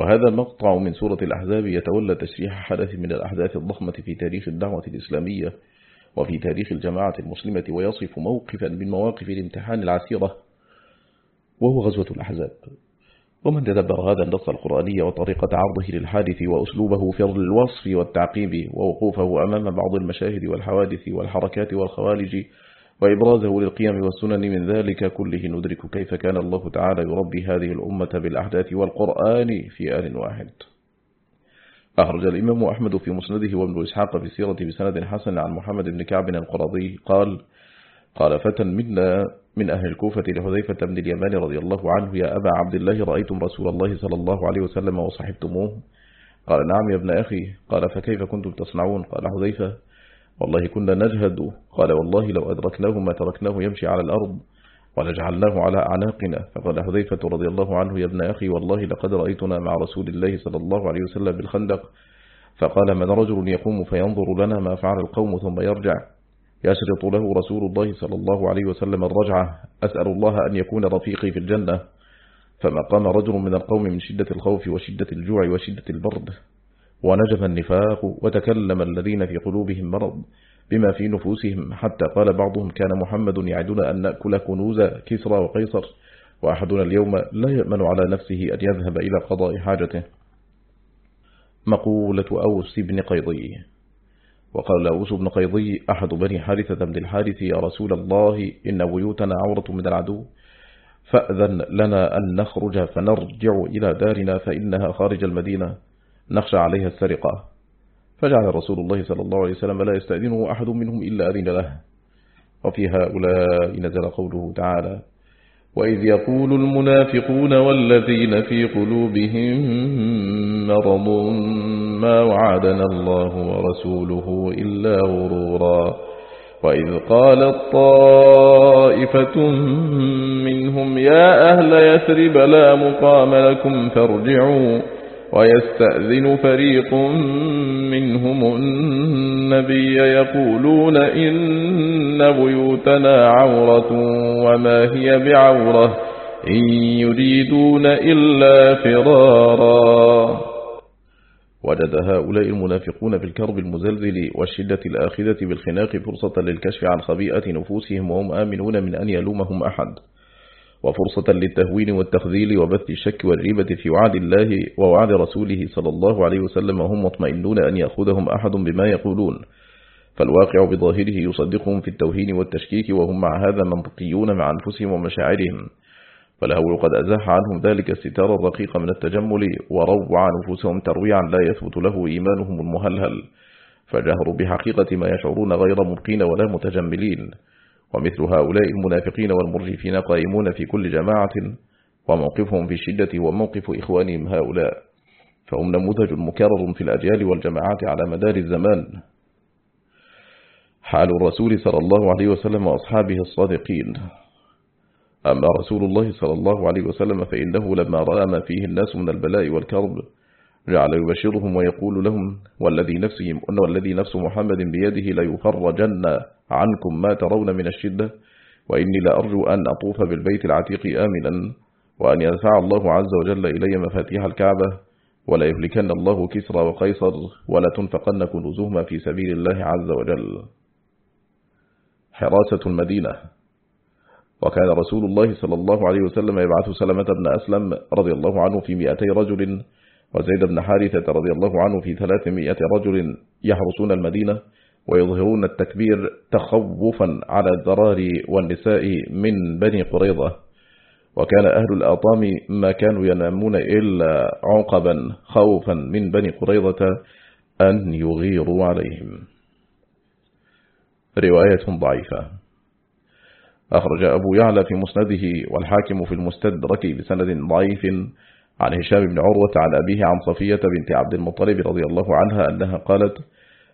وهذا مقطع من سورة الأحزاب يتولى تشريح حدث من الأحداث الضخمة في تاريخ الدعوة الإسلامية وفي تاريخ الجماعة المسلمة ويصف موقفا من مواقف الامتحان العسيرة وهو غزوة الأحزاب. ومن تدبر هذا النص القرآني وطريقة عرضه للحادث وأسلوبه في الوصف والتعقيب ووقوفه أمام بعض المشاهد والحوادث والحركات والخوالج وإبرازه للقيم والسنن من ذلك كله. ندرك كيف كان الله تعالى يربي هذه الأمة بالأحداث والقرآن في آل واحد. أخرج الإمام أحمد في مسنده وابن إسحاق في سيرة بسند حسن عن محمد بن كعب القرضي قال قال فتى منا من أهل الكوفة لحذيفة بن اليمان رضي الله عنه يا أبا عبد الله رأيتم رسول الله صلى الله عليه وسلم وصحبتموه؟ قال نعم يا ابن أخي. قال فكيف كنتم تصنعون؟ قال حذيفة والله كنا نجهد. قال والله لو أدركناه ما تركناه يمشي على الأرض. ولجعلناه على أعناقنا. فقال حذيفة رضي الله عنه يا ابن أخي والله لقد رأيتنا مع رسول الله صلى الله عليه وسلم بالخندق. فقال من رجل يقوم فينظر لنا ما فعل القوم ثم يرجع. يشرط له رسول الله صلى الله عليه وسلم الرجعة. أسأل الله أن يكون رفيقي في الجنة. فما قام رجل من القوم من شدة الخوف وشدة الجوع وشدة البرد. ونجف النفاق وتكلم الذين في قلوبهم مرض بما في نفوسهم حتى قال بعضهم كان محمد يعدنا أن نأكل كنوز كسرى وقيصر وأحدنا اليوم لا يأمن على نفسه أن يذهب إلى قضاء حاجته. مقولة أوس بن قيضي. وقال أوس بن قيضي أحد بني حارثة بن الحارث يا رسول الله إن بيوتنا عورة من العدو فأذن لنا أن نخرج فنرجع إلى دارنا فإنها خارج المدينة. نخشى عليها السرقة. فجعل رسول الله صلى الله عليه وسلم لا يستأذنه أحد منهم إلا أذن له. وفي هؤلاء نزل قوله تعالى وإذ يقول المنافقون والذين في قلوبهم مرض ما وعدنا الله ورسوله إلا غرورا. وإذ قالت طائفة منهم يا أهل يثرب لا مقام لكم فارجعوا. ويستأذن فريق منهم النبي يقولون إن بيوتنا عورة وما هي بعورة إن يريدون إلا فرارا. وجد هؤلاء المنافقون في الكرب المزلزل والشدة الآخذة بالخناق فرصة للكشف عن خبيئة نفوسهم وهم آمنون من أن يلومهم أحد. وفرصة للتهوين والتخذيل وبث الشك والريبة في وعد الله ووعد رسوله صلى الله عليه وسلم وهم مطمئنون أن يأخذهم أحد بما يقولون. فالواقع بظاهره يصدقهم في التوهين والتشكيك وهم مع هذا منطقيون مع أنفسهم ومشاعرهم. فالهول قد أزاح عنهم ذلك الستار الرقيق من التجمل وروع نفوسهم ترويعا لا يثبت له إيمانهم المهلهل. فجهروا بحقيقة ما يشعرون غير مبقين ولا متجملين. ومثل هؤلاء المنافقين والمرجفين قائمون في كل جماعة وموقفهم في الشدة وموقف إخوانهم هؤلاء. فهم نموذج مكرر في الأجيال والجماعات على مدار الزمان. حال الرسول صلى الله عليه وسلم وأصحابه الصادقين. أما رسول الله صلى الله عليه وسلم فإنه لما رأى ما فيه الناس من البلاء والكرب جعل يبشرهم ويقول لهم والذي نفسهم والذي نفس محمد بيده ليفرجن عنكم ما ترون من الشدة وإني لأرجو أن أطوف بالبيت العتيق آمنا وأن يدفع الله عز وجل إلي مفاتيح الكعبة ولا يهلكن الله كسرى وقيصر ولا تنفقن كنوزهما في سبيل الله عز وجل. حراسة المدينة. وكان رسول الله صلى الله عليه وسلم يبعث سلمة بن أسلم رضي الله عنه في مئتي رجل وزيد بن حارثة رضي الله عنه في ثلاثمائة رجل يحرسون المدينة ويظهرون التكبير تخوفا على الذرار والنساء من بني قريظة. وكان أهل الأطام ما كانوا ينامون إلا عقبا خوفا من بني قريظة أن يغيروا عليهم. رواية ضعيفة. أخرج أبو يعلى في مسنده والحاكم في المستدرك بسند ضعيف عن هشام بن عروة عن أبيه عن صفية بنت عبد المطلب رضي الله عنها أنها قالت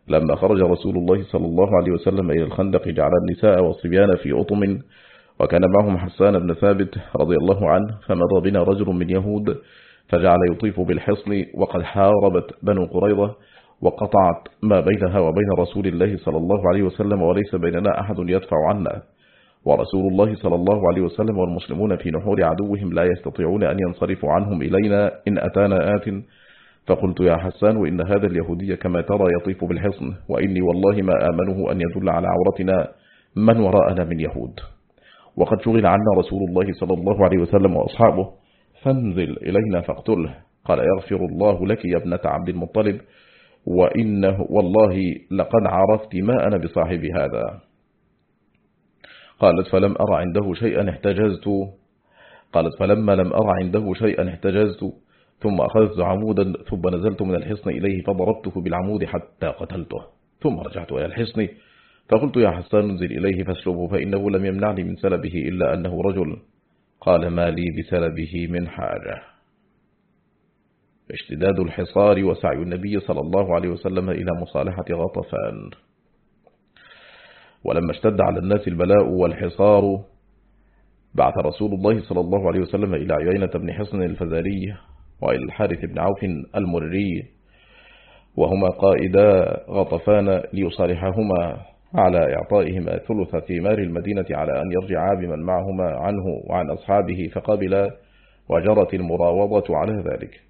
لما خرج رسول الله صلى الله عليه وسلم إلى الخندق جعل النساء والصبيان في أطم وكان معهم حسان بن ثابت رضي الله عنه فمر بنا رجل من يهود فجعل يطيف بالحصن وقد حاربت بنو قريضة وقطعت ما بينها وبين رسول الله صلى الله عليه وسلم وليس بيننا أحد يدفع عنا. ورسول الله صلى الله عليه وسلم والمسلمون في نحور عدوهم لا يستطيعون أن ينصرفوا عنهم إلينا إن أتانا آت فقلت يا حسان إن هذا اليهودي كما ترى يطيف بالحصن وإني والله ما آمنه أن يدل على عورتنا من وراءنا من يهود. وقد شغل عنا رسول الله صلى الله عليه وسلم وأصحابه فانزل إلينا فاقتله. قال يغفر الله لك يا ابنة عبد المطلب وإنه والله لقد عرفت ما أنا بصاحب هذا. قالت فلم أرى عنده شيئا احتجزت. قالت فلما لم أرى عنده شيئا احتجزت. ثم أخذت عمودا ثم نزلت من الحصن إليه فضربته بالعمود حتى قتلته. ثم رجعت إلى الحصن. فقلت يا حسان انزل إليه فاسلبه فإنه لم يمنعني من سلبه إلا أنه رجل. قال ما لي بسلبه من حاجة. اشتداد الحصار وسعي النبي صلى الله عليه وسلم إلى مصالحة غطفان. ولما اشتد على الناس البلاء والحصار بعث رسول الله صلى الله عليه وسلم إلى عيينة بن حصن الفزاري وإلى الحارث بن عوف المرري وهما قائدا غطفان ليصالحهما على إعطائهما ثلث ثمار المدينة على أن يرجعا بمن معهما عنه وعن أصحابه فقبلا وجرت المراوضة على ذلك.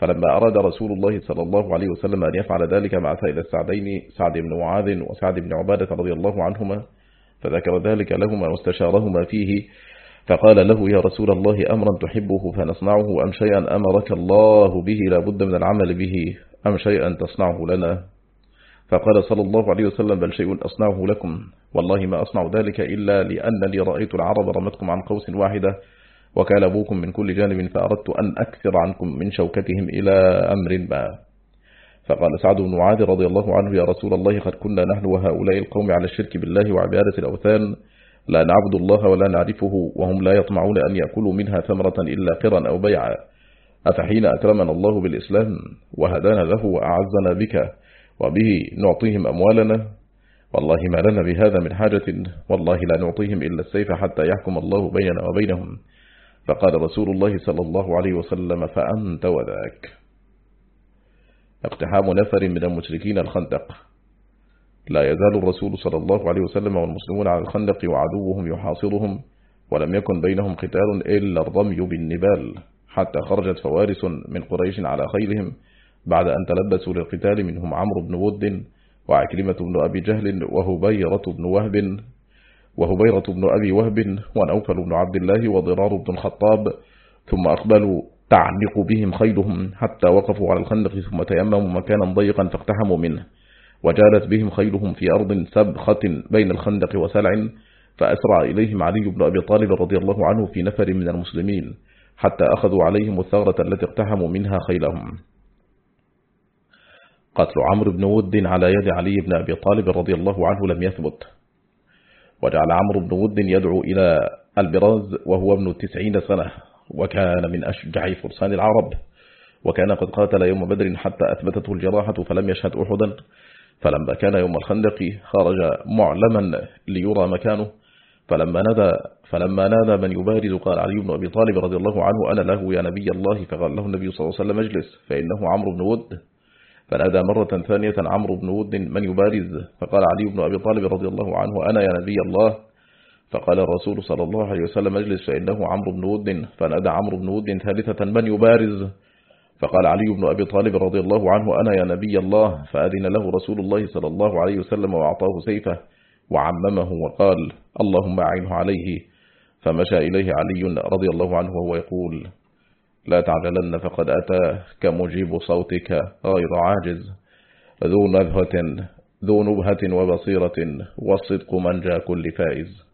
فلما أراد رسول الله صلى الله عليه وسلم أن يفعل ذلك مع سائل السعدين سعد بن معاذ وسعد بن عبادة رضي الله عنهما فذكر ذلك لهما واستشارهما فيه فقال له يا رسول الله أمرا تحبه فنصنعه أم شيئا أمرك الله به لا بد من العمل به أم شيئا تصنعه لنا؟ فقال صلى الله عليه وسلم بل شيء أصنعه لكم والله ما أصنع ذلك إلا لأنني رأيت العرب رمتكم عن قوس واحدة وكان أبوكم من كل جانب فأردت أن أكثر عنكم من شوكتهم إلى أمر ما فقال سعد بن معاذ رضي الله عنه يا رسول الله قد كنا نحن وهؤلاء القوم على الشرك بالله وعبادة الأوثان. لا نعبد الله ولا نعرفه وهم لا يطمعون أن يأكلوا منها ثمرة إلا قرا أو بيعا. أفحين أكرمنا الله بالإسلام وهدانا له وأعزنا بك وبه نعطيهم أموالنا. والله ما لنا بهذا من حاجة والله لا نعطيهم إلا السيف حتى يحكم الله بيننا وبينهم. فقال رسول الله صلى الله عليه وسلم فأنت وذاك. اقتحام نفر من المشركين الخندق. لا يزال الرسول صلى الله عليه وسلم والمسلمون على الخندق وعدوهم يحاصرهم ولم يكن بينهم قتال إلا الرمي بالنبال حتى خرجت فوارس من قريش على خيلهم بعد أن تلبسوا للقتال منهم عمرو بن ود وعكرمة بن أبي جهل وهبيرة بن وهب. وهبيرة بن أبي وهب ونوفل بن عبد الله وضرار بن الخطاب ثم أقبلوا تعلق بهم خيلهم حتى وقفوا على الخندق ثم تيمموا مكانا ضيقا فاقتحموا منه. وجالت بهم خيلهم في أرض سبخة بين الخندق وسلع فأسرع إليهم علي بن أبي طالب رضي الله عنه في نفر من المسلمين حتى أخذوا عليهم الثغرة التي اقتحموا منها خيلهم. قتل عمرو بن ود على يد علي بن أبي طالب رضي الله عنه لم يثبت. وجعل عمرو بن ود يدعو إلى البراز وهو ابن تسعين سنة وكان من أشجع فرسان العرب وكان قد قاتل يوم بدر حتى أثبتته الجراحة فلم يشهد أحدا فلما كان يوم الخندق خرج معلما ليرى مكانه فلما نادى فلما نادى من يبارز قال علي بن أبي طالب رضي الله عنه أنا له يا نبي الله. فقال له النبي صلى الله عليه وسلم اجلس فإنه عمرو بن ود فنادى مرة ثانية عمرو بن ود من يبارز؟ فقال علي بن أبي طالب رضي الله عنه أنا يا نبي الله. فقال الرسول صلى الله عليه وسلم اجلس فإنه عمرو بن ود. فنادى عمرو بن ود ثالثة من يبارز؟ فقال علي بن أبي طالب رضي الله عنه أنا يا نبي الله. فأذن له رسول الله صلى الله عليه وسلم وأعطاه سيفه وعممه وقال اللهم أعنه عليه. فمشى إليه علي رضي الله عنه وهو يقول لا تعجلن فقد أتى كمجيب صوتك غير عاجز. ذو نبهة ذو نبهة وبصيرة والصدق منجى كل فائز.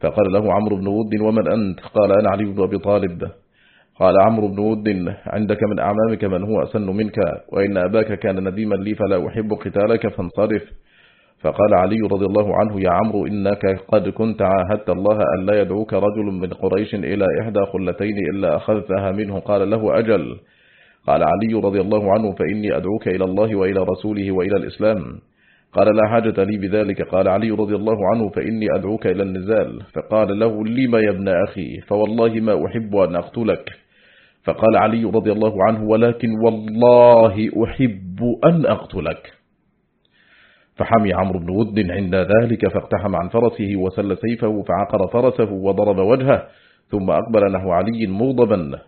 فقال له عمرو بن ود ومن أنت؟ قال أنا علي بن أبي طالب. قال عمرو بن ود عندك من أعمامك من هو أسن منك وإن أباك كان نديما لي فلا أحب قتالك فانصرف. فقال علي رضي الله عنه يا عمرو إنك قد كنت عاهدت الله أن لا يدعوك رجل من قريش إلى إحدى خلتين إلا أخذتها منه. قال له أجل. قال علي رضي الله عنه فإني أدعوك إلى الله وإلى رسوله وإلى الإسلام. قال لا حاجة لي بذلك. قال علي رضي الله عنه فإني أدعوك إلى النزال. فقال له لما يا ابن أخي؟ فوالله ما أحب أن أقتلك. فقال علي رضي الله عنه ولكن والله أحب أن أقتلك. فحمي عمرو بن ود عند ذلك فاقتحم عن فرسه وسل سيفه فعقر فرسه وضرب وجهه ثم أقبل نحو علي مغضبا.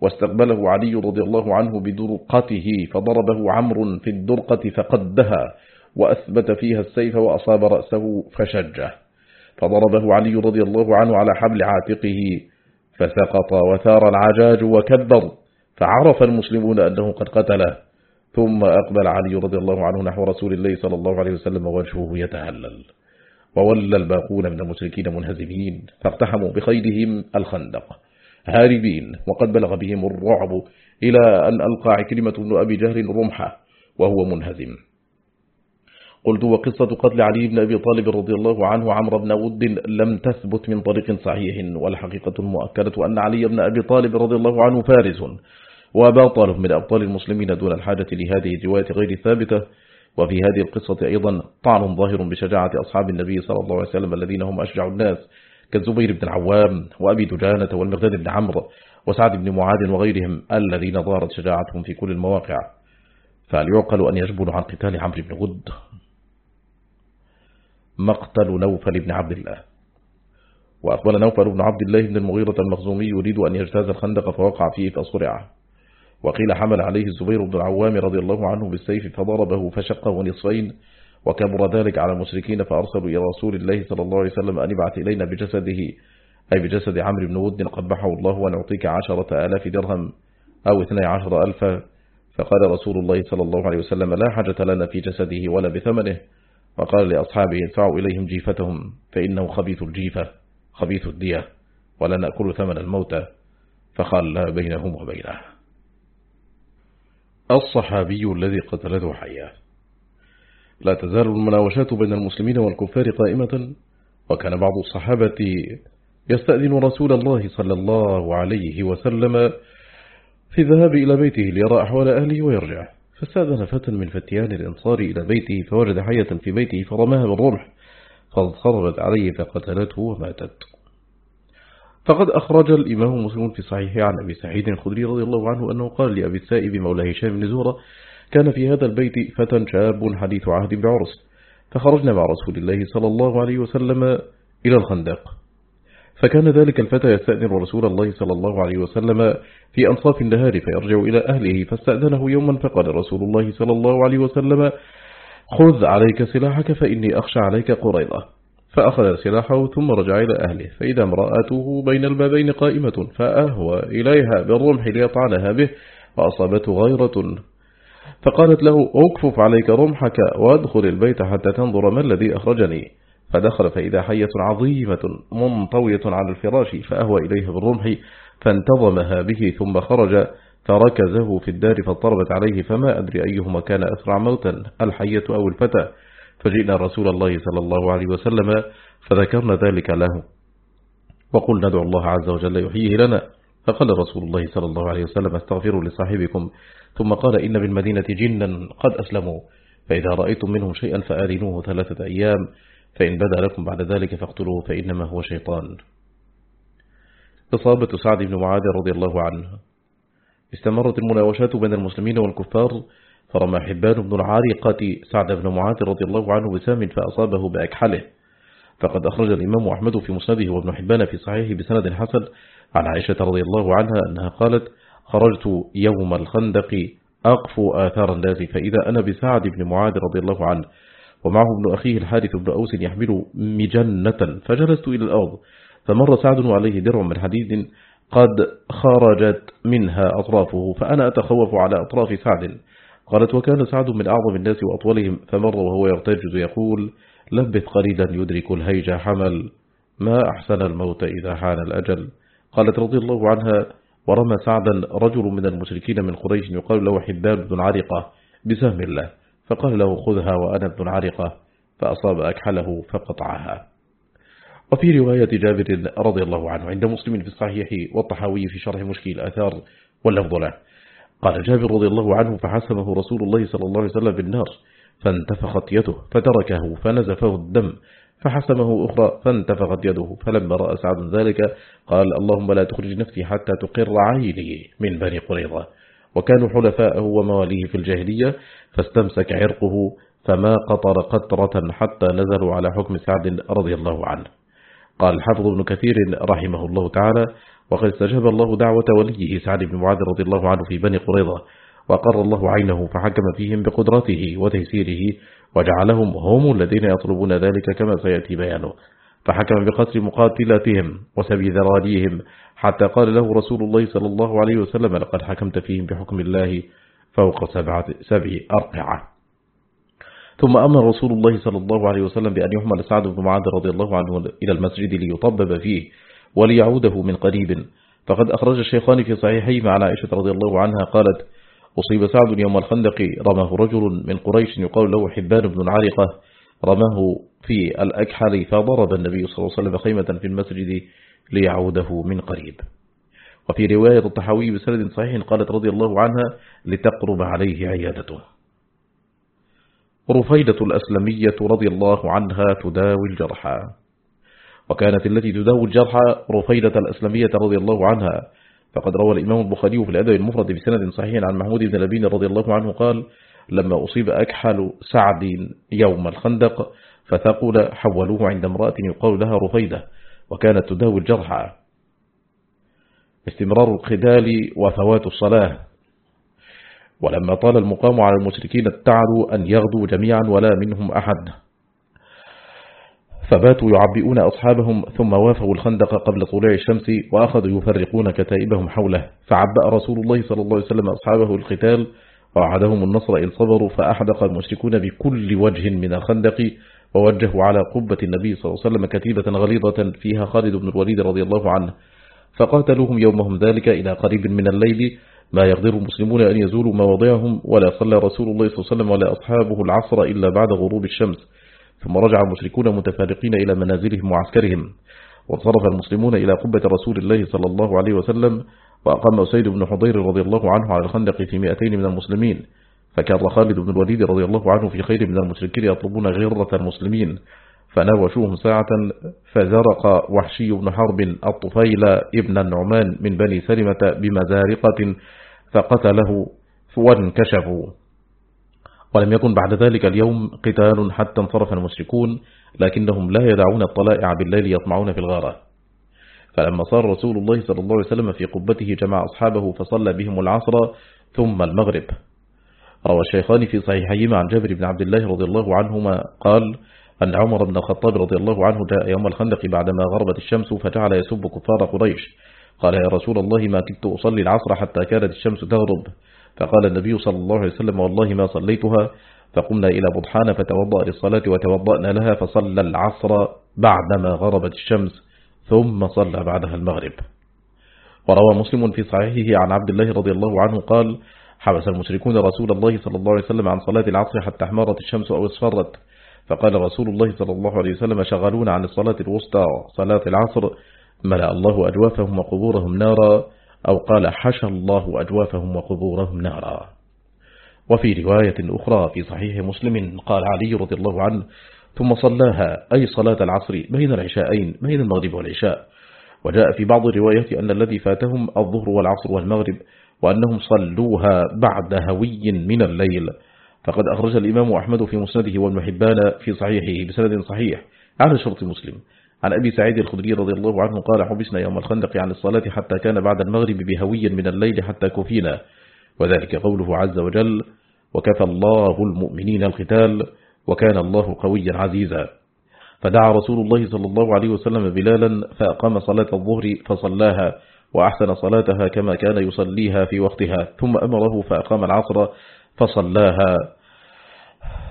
واستقبله علي رضي الله عنه بدرقته فضربه عمرو في الدرقة فقدها وأثبت فيها السيف وأصاب رأسه فشجه. فضربه علي رضي الله عنه على حبل عاتقه فسقط وثار العجاج وكبر فعرف المسلمون أنه قد قتله. ثم أقبل علي رضي الله عنه نحو رسول الله صلى الله عليه وسلم وجهه يتهلل. وولى الباقون من المشركين منهزمين فاقتحموا بخيلهم الخندق هاربين وقد بلغ بهم الرعب إلى أن ألقى عكرمة بن أبي جهل رمحة وهو منهزم. قلت وقصة قتل علي بن أبي طالب رضي الله عنه عمرو بن ود لم تثبت من طريق صحيح والحقيقة المؤكدة أن علي بن أبي طالب رضي الله عنه فارس. وباطل من أبطال المسلمين دون الحاجة لهذه الرواية غير ثابتة. وفي هذه القصة أيضا طعن ظاهر بشجاعة أصحاب النبي صلى الله عليه وسلم الذين هم أشجع الناس كالزبير بن العوام وأبي دجانة والمغداد بن عمرو وسعد بن معاذ وغيرهم الذين ظهرت شجاعتهم في كل المواقع. فهل يعقل أن يجبن عن قتال عمرو بن غد. مقتل نوفل بن عبد الله. وأقبل نوفل بن عبد الله بن المغيرة المخزومي يريد أن يجتاز الخندق فوقع فيه فأصرعه وقيل حمل عليه الزبير بن العوام رضي الله عنه بالسيف فضربه فشقه نصفين وكبر ذلك على المشركين فأرسلوا إلى رسول الله صلى الله عليه وسلم أن يبعث إلينا بجسده أي بجسد عمرو بن ود قبحه الله ونعطيك عشرة آلاف درهم أو اثني عشر ألفا فقال رسول الله صلى الله عليه وسلم لا حاجة لنا في جسده ولا بثمنه. وقال لأصحابه ادفعوا إليهم جيفتهم فإنه خبيث الجيفة خبيث الدية ولا نأكل ثمن الموتى. فخال بينهم وبينه. الصحابي الذي قتلته حياة. لا تزال المناوشات بين المسلمين والكفار قائمة وكان بعض الصحابة يستأذن رسول الله صلى الله عليه وسلم في الذهاب إلى بيته ليرى أحوال أهله ويرجع فاستأذن فتى من فتيان الإنصار إلى بيته فوجد حية في بيته فرماها بالرمح فانصرفت عليه فقتلته وماتت. فقد أخرج الإمام مسلم في صحيحه عن أبي سعيد الخدري رضي الله عنه أنه قال لأبي السائب مولى هشام بن زورة كان في هذا البيت فتى شاب حديث عهد بعرس فخرجنا مع رسول الله صلى الله عليه وسلم إلى الخندق. فكان ذلك الفتى يستأذن رسول الله صلى الله عليه وسلم في أنصاف النهار فيرجع إلى أهله فاستأذنه يوما فقال رسول الله صلى الله عليه وسلم خذ عليك سلاحك فإني أخشى عليك قريضة فأخذ سلاحه ثم رجع إلى أهله فإذا امرأته بين البابين قائمة فأهوى إليها بالرمح ليطعنها به فأصابته غيرة. فقالت له أكفف عليك رمحك وادخل البيت حتى تنظر ما الذي أخرجني. فدخل فإذا حية عظيمة منطوية على الفراش فأهوى إليها بالرمح فانتظمها به ثم خرج فركزه في الدار فاضطربت عليه فما أدري أيهما كان أسرع موتا الحية أو الفتى. فجئنا رسول الله صلى الله عليه وسلم فذكرنا ذلك له. وقل ندعو الله عز وجل يحييه لنا. فقال رسول الله صلى الله عليه وسلم استغفروا لصاحبكم. ثم قال إن بالمدينة جنا قد أسلموا. فإذا رأيتم منهم شيئا فآذنوه ثلاثة أيام. فإن بدا لكم بعد ذلك فاقتلوه فإنما هو شيطان. إصابة سعد بن معاذ رضي الله عنه. استمرت المناوشات بين المسلمين والكفار فرمى حبان بن العارقة سعد بن معاذ رضي الله عنه بسام فأصابه بأكحله. فقد أخرج الإمام أحمد في مسنده وابن حبان في صحيحه بسند حسن عن عائشة رضي الله عنها أنها قالت خرجت يوم الخندق أقفو آثار الناس فإذا أنا بسعد بن معاذ رضي الله عنه ومعه ابن أخيه الحارث بن أوس يحمل مجنة فجلست إلى الأرض فمر سعد وعليه درع من حديد قد خرجت منها أطرافه فأنا أتخوف على أطراف سعد. قالت وكان سعد من أعظم الناس وأطولهم فمر وهو يرتجز يقول لبث قليلا يدرك الهيج حمل ما أحسن الموت إذا حان الأجل. قالت رضي الله عنها ورمى سعدا رجل من المشركين من قريش يقال له حبان بن عرقة بسهم الله فقال له خذها وأنا ابن عرقة. فأصاب أكحله فقطعها. وفي رواية جابر رضي الله عنه عند مسلم في الصحيح والطحاوي في شرح مشكل الآثار واللفظ له. قال جابر رضي الله عنه فحسمه رسول الله صلى الله عليه وسلم بالنار فانتفخت يده فتركه فنزفه الدم فحسمه أخرى فانتفخت يده فلما رأى سعد ذلك قال اللهم لا تخرج نفسي حتى تقر عيني من بني قريظة. وكانوا حلفاءه ومواليه في الجاهلية فاستمسك عرقه فما قطر قطرة حتى نزلوا على حكم سعد رضي الله عنه. قال الحافظ ابن كثير رحمه الله تعالى وقد استجاب الله دعوة وليه سعد بن معاذ رضي الله عنه في بني قريظة وقر الله عينه فحكم فيهم بقدرته وتيسيره وجعلهم هم الذين يطلبون ذلك كما سيأتي بيانه. فحكم بقتل مقاتلاتهم وسبي ذراريهم حتى قال له رسول الله صلى الله عليه وسلم لقد حكمت فيهم بحكم الله فوق سبعة سبع أرقعة ثم أمر رسول الله صلى الله عليه وسلم بأن يحمل سعد بن معاذ رضي الله عنه إلى المسجد ليطبب فيه وليعوده من قريب. فقد أخرج الشيخان في صحيحيهما عن عائشة رضي الله عنها قالت أصيب سعد يوم الخندق رماه رجل من قريش يقال له حبان بن العارقة رماه في الأكحل فضرب النبي صلى الله عليه وسلم خيمة في المسجد ليعوده من قريب. وفي رواية الطحاوي بسند صحيح قالت رضي الله عنها لتقرب عليه عيادته. رفيدة الأسلمية رضي الله عنها تداوي الجرحى. وكانت التي تداوي الجرحى رفيدة الأسلمية رضي الله عنها. فقد روى الإمام البخاري في الأدب المفرد بسند صحيح عن محمود بن لبين رضي الله عنه قال لما أصيب أكحل سعد يوم الخندق فثقل حولوه عند امرأة يقال لها رفيدة وكانت تداوي الجرحى استمرار القتال وفوات الصلاة. ولما طال المقام على المشركين اتعدوا أن يغدوا جميعا ولا منهم أحد. فباتوا يعبئون أصحابهم ثم وافوا الخندق قبل طلوع الشمس وأخذوا يفرقون كتائبهم حوله. فعبأ رسول الله صلى الله عليه وسلم أصحابه القتال وعدهم النصر إن صبروا فأحدق المشركون بكل وجه من الخندق ووجهوا على قبة النبي صلى الله عليه وسلم كتيبة غليظة فيها خالد بن الوليد رضي الله عنه. فقاتلوهم يومهم ذلك إلى قريب من الليل. ما يقدر المسلمون أن يزولوا مواضعهم ولا صلى رسول الله صلى الله عليه وسلم ولا أصحابه العصر إلا بعد غروب الشمس. ثم رجع المشركون متفارقين إلى منازلهم وعسكرهم وانصرف المسلمون إلى قبة رسول الله صلى الله عليه وسلم وأقام سيد بن حضير رضي الله عنه على الخندق في مئتين من المسلمين فكان خالد بن الوليد رضي الله عنه في خير من المشركين يطلبون غيرة المسلمين فناوشوهم ساعة فزرق وحشي بن حرب الطفيل ابن النعمان من بني سلمة بمزارقة فقتله وانكشفوا. ولم يكن بعد ذلك اليوم قتال حتى انصرف المشركون لكنهم لا يدعون الطلائع بالليل يطمعون في الغارة. فلما صار رسول الله صلى الله عليه وسلم في قبته جمع أصحابه فصلى بهم العصر ثم المغرب. روى الشيخان في صحيحيهما عن جابر بن عبد الله رضي الله عنهما قال أن عمر بن الخطاب رضي الله عنه جاء يوم الخندق بعدما غربت الشمس فجعل يسب كفار قريش. قال يا رسول الله ما كنت أصلي العصر حتى كانت الشمس تغرب. فقال النبي صلى الله عليه وسلم والله ما صليتها فقمنا إلى بضحان فتوضأ للصلاة وتوضأنا لها فصلى العصر بعدما غربت الشمس ثم صلى بعدها المغرب. وروى مسلم في صحيحه عن عبد الله رضي الله عنه قال حبس المشركون رسول الله صلى الله عليه وسلم عن صلاة العصر حتى احمرت الشمس أو اصفرت فقال رسول الله صلى الله عليه وسلم شغلون عن الصلاة الوسطى صلاة العصر ملأ الله أجوافهم وقبورهم نارا أو قال حشى الله أجوافهم وقبورهم نارا. وفي رواية أخرى في صحيح مسلم قال علي رضي الله عنه ثم صلاها أي صلاة العصر بين العشاءين بين المغرب والعشاء. وجاء في بعض الروايات أن الذي فاتهم الظهر والعصر والمغرب وأنهم صلوها بعد هوي من الليل. فقد أخرج الإمام أحمد في مسنده والمحبان في صحيحه بسند صحيح على شرط مسلم. عن أبي سعيد الخدري رضي الله عنه قال حبسنا يوم الخندق عن الصلاة حتى كان بعد المغرب بهوي من الليل حتى كفينا وذلك قوله عز وجل وكفى الله المؤمنين القتال وكان الله قويا عزيزا فدعا رسول الله صلى الله عليه وسلم بلالا فأقام صلاة الظهر فصلاها وأحسن صلاتها كما كان يصليها في وقتها ثم أمره فأقام العصر فصلاها.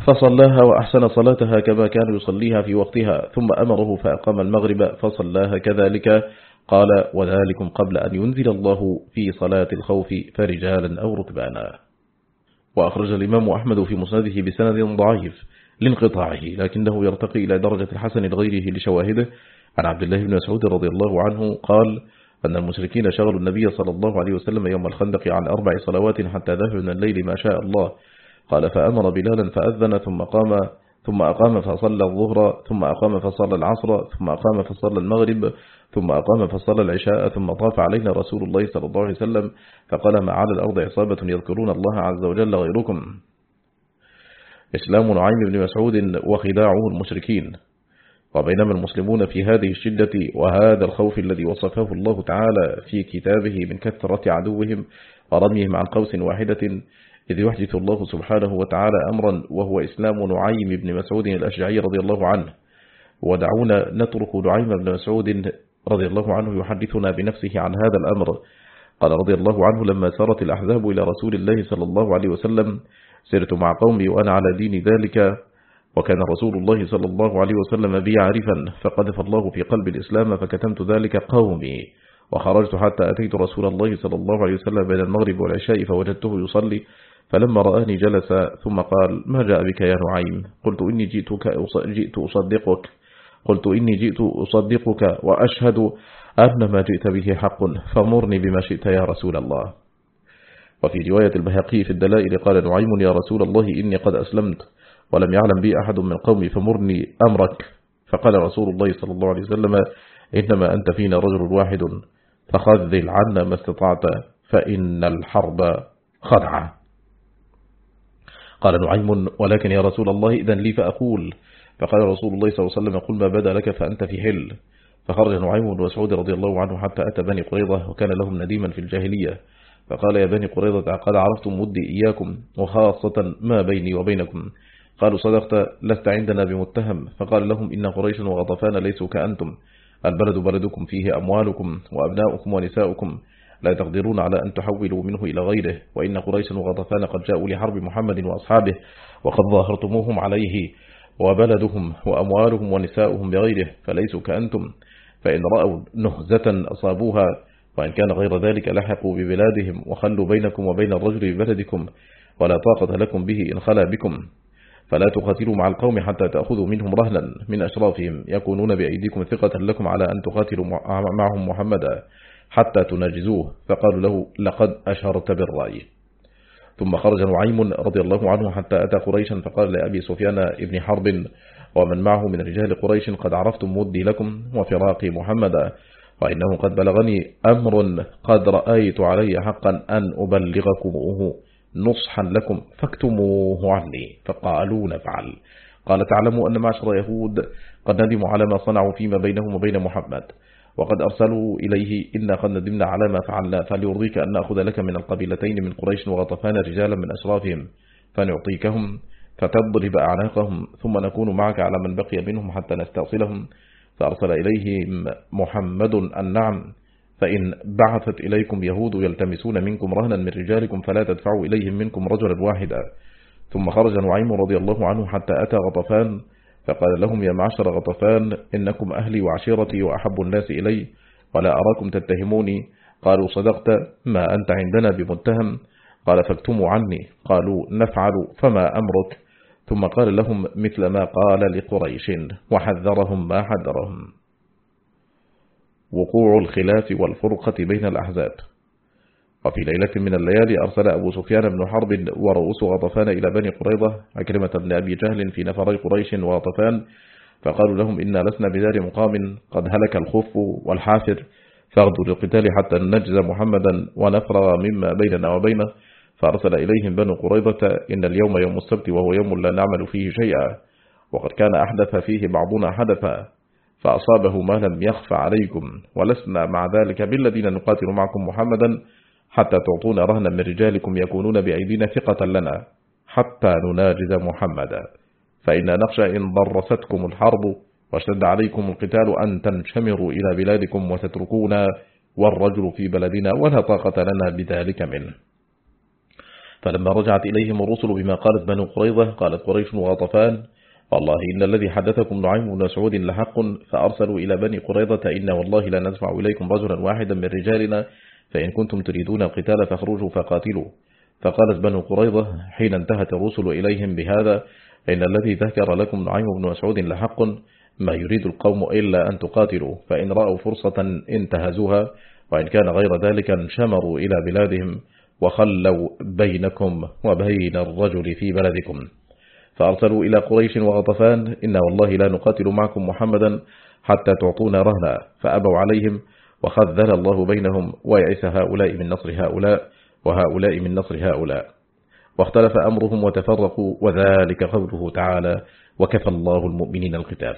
فصلاها وأحسن صلاتها كما كان يصليها في وقتها ثم أمره فأقام المغرب فصلاها كذلك. قال وذلكم قبل أن ينزل الله في صلاة الخوف فرجالا أو ركبانا. وأخرج الإمام أحمد في مسنده بسند ضعيف لانقطاعه لكنه يرتقي إلى درجة الحسن لغيره لشواهده. عن عبد الله بن مسعود رضي الله عنه قال أن المشركين شغلوا النبي صلى الله عليه وسلم يوم الخندق عن أربع صلوات حتى ذهب من الليل ما شاء الله قال فأمر بلالا فأذن ثم قام ثم أقام فصلى الظهر ثم أقام فصلى العصر ثم أقام فصلى المغرب ثم أقام فصلى العشاء ثم طاف علينا رسول الله صلى الله عليه وسلم فقال ما على الأرض عصابة يذكرون الله عز وجل غيركم. إسلام نعيم بن مسعود وخداعه المشركين. وبينما المسلمون في هذه الشدة وهذا الخوف الذي وصفه الله تعالى في كتابه من كثرة عدوهم ورميهم عن قوس واحدة إذ يحدث الله سبحانه وتعالى أمرا وهو إسلام نعيم بن مسعود الأشجعي رضي الله عنه. ودعونا نترك نعيم بن مسعود رضي الله عنه يحدثنا بنفسه عن هذا الأمر. قال رضي الله عنه لما سارت الأحزاب إلى رسول الله صلى الله عليه وسلم سرت مع قومي وأنا على دين ذلك وكان رسول الله صلى الله عليه وسلم بي عارفا فقذف الله في قلب الإسلام فكتمت ذلك قومي وخرجت حتى أتيت رسول الله صلى الله عليه وسلم بين المغرب والعشاء فوجدته يصلي فلما رآني جلس ثم قال ما جاء بك يا نعيم؟ قلت إني جئتك جئت أصدقك. قلت إني جئت أصدقك وأشهد أن ما جئت به حق فمرني بما شئت يا رسول الله. وفي رواية البهقي في الدلائل قال نعيم يا رسول الله إني قد أسلمت ولم يعلم بي أحد من قومي فمرني أمرك. فقال رسول الله صلى الله عليه وسلم إنما أنت فينا رجل واحد فخذل عنا ما استطعت فإن الحرب خدعة. قال نعيم ولكن يا رسول الله إذن لي فأقول. فقال رسول الله صلى الله عليه وسلم قل ما بدا لك فأنت في حل. فخرج نعيم بن مسعود رضي الله عنه حتى أتى بني قريضة وكان لهم نديما في الجاهلية. فقال يا بني قريضة قد عرفتم ودي إياكم وخاصة ما بيني وبينكم. قالوا صدقت لست عندنا بمتهم. فقال لهم إن قريش وغطفان ليسوا كأنتم. البلد بلدكم فيه أموالكم وأبناؤكم ونساؤكم. لا تقدرون على أن تحولوا منه إلى غيره. وإن قريش وغطفان قد جاءوا لحرب محمد وأصحابه وقد ظاهرتموهم عليه وبلدهم وأموالهم ونساؤهم بغيره. فليسوا كأنتم. فإن رأوا نهزة أصابوها وإن كان غير ذلك لحقوا ببلادهم وخلوا بينكم وبين الرجل ببلدكم ولا طاقة لكم به إن خلا بكم. فلا تقاتلوا مع القوم حتى تأخذوا منهم رهنا من أشرافهم. يكونون بأيديكم ثقة لكم على أن تقاتلوا معهم محمدا. حتى تناجزوه فقالوا له لقد أشرت بالرأي. ثم خرج نعيم رضي الله عنه حتى أتى قريشا فقال لأبي سفيان ابن حرب ومن معه من رجال قريش قد عرفتم ودي لكم وفراقي محمدا وإنه قد بلغني أمر قد رأيت علي حقا أن أبلغكموه نصحا لكم فاكتموه عني. فقالوا نفعل. قال تعلموا أن معشر يهود قد ندموا على ما صنعوا فيما بينهم وبين محمد. وقد أرسلوا إليه إنا قد ندمنا على ما فعلنا فليرضيك أن نأخذ لك من القبيلتين من قريش وغطفان رجالا من أشرافهم فنعطيكهم فتضرب أعناقهم ثم نكون معك على من بقي منهم حتى نستأصلهم. فأرسل إليهم محمد النعم فإن بعثت إليكم يهود يلتمسون منكم رهنا من رجالكم فلا تدفعوا إليهم منكم رجلا واحدا. ثم خرج نعيم رضي الله عنه حتى أتى غطفان فقال لهم يا معشر غطفان إنكم أهلي وعشيرتي وأحب الناس إلي ولا أراكم تتهموني؟ قالوا صدقت ما أنت عندنا بمتهم. قال فاكتموا عني. قالوا نفعل فما أمرك؟ ثم قال لهم مثل ما قال لقريش وحذرهم ما حذرهم. وقوع الخلاف والفرقة بين الأحزاب. وفي ليلة من الليالي أرسل أبو سفيان بن حرب ورؤوس غطفان إلى بني قريضة أكرمة بن أبي جهل في نفري قريش وغطفان فقالوا لهم إنا لسنا بدار مقام قد هلك الخف والحافر فاغدوا للقتال حتى نجز محمدا ونفرغ مما بيننا وبينه فأرسل إليهم بنو قريضة إن اليوم يوم السبت وهو يوم لا نعمل فيه شيئا وقد كان أحدث فيه بعضنا حدثا فأصابه ما لم يخف عليكم ولسنا مع ذلك بالذين نقاتل معكم محمدا حتى تعطون رهنا من رجالكم يكونون بأيدينا ثقة لنا. حتى نناجز محمدا. فإنا نخشى إن ضرستكم الحرب واشتد عليكم القتال أن تنشمروا إلى بلادكم وتتركونا والرجل في بلدنا ولا طاقة لنا بذلك منه. فلما رجعت إليهم الرسل بما قالت بنو قريظة قالت قريش وغطفان والله إن الذي حدثكم نعيم بن سعود لحق فأرسلوا إلى بني قريظة إن والله لا نزفع إليكم رجلا واحدا من رجالنا فإن كنتم تريدون القتال فاخرجوا فقاتلوا. فقالت بنو قريظة حين انتهت الرسل إليهم بهذا إن الذي ذكر لكم نعيم بن مسعود لحق ما يريد القوم إلا أن تقاتلوا فإن رأوا فرصة انتهزوها وإن كان غير ذلك انشمروا إلى بلادهم وخلوا بينكم وبين الرجل في بلدكم. فأرسلوا إلى قريش وغطفان إنا والله لا نقاتل معكم محمدا حتى تعطونا رهنا فأبوا عليهم وخذل الله بينهم ويعس هؤلاء من نصر هؤلاء وهؤلاء من نصر هؤلاء. واختلف أمرهم وتفرقوا وذلك قوله تعالى وكفى الله المؤمنين القتال.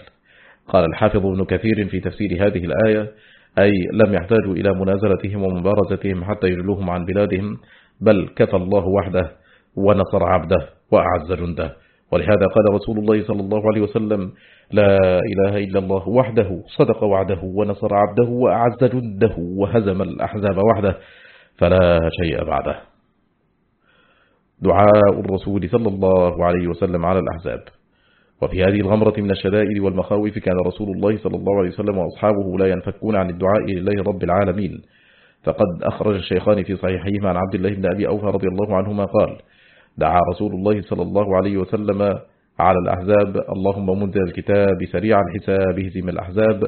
قال الحافظ ابن كثير في تفسير هذه الآية أي لم يحتاجوا إلى منازلتهم ومبارزتهم حتى يجلوهم عن بلادهم بل كفى الله وحده ونصر عبده وأعز جنده. ولهذا قال رسول الله صلى الله عليه وسلم لا إله إلا الله وحده صدق وعده ونصر عبده وأعز جده وهزم الأحزاب وحده فلا شيء بعده. دعاء الرسول صلى الله عليه وسلم على الأحزاب. وفي هذه الغمرة من الشدائد والمخاوف كان رسول الله صلى الله عليه وسلم وأصحابه لا ينفكون عن الدعاء لله رب العالمين. فقد أخرج الشيخان في صحيحهما عن عبد الله بن أبي أوفى رضي الله عنهما قال دعا رسول الله صلى الله عليه وسلم على الأحزاب. اللهم منزل الكتاب سريع الحساب اهزم الأحزاب.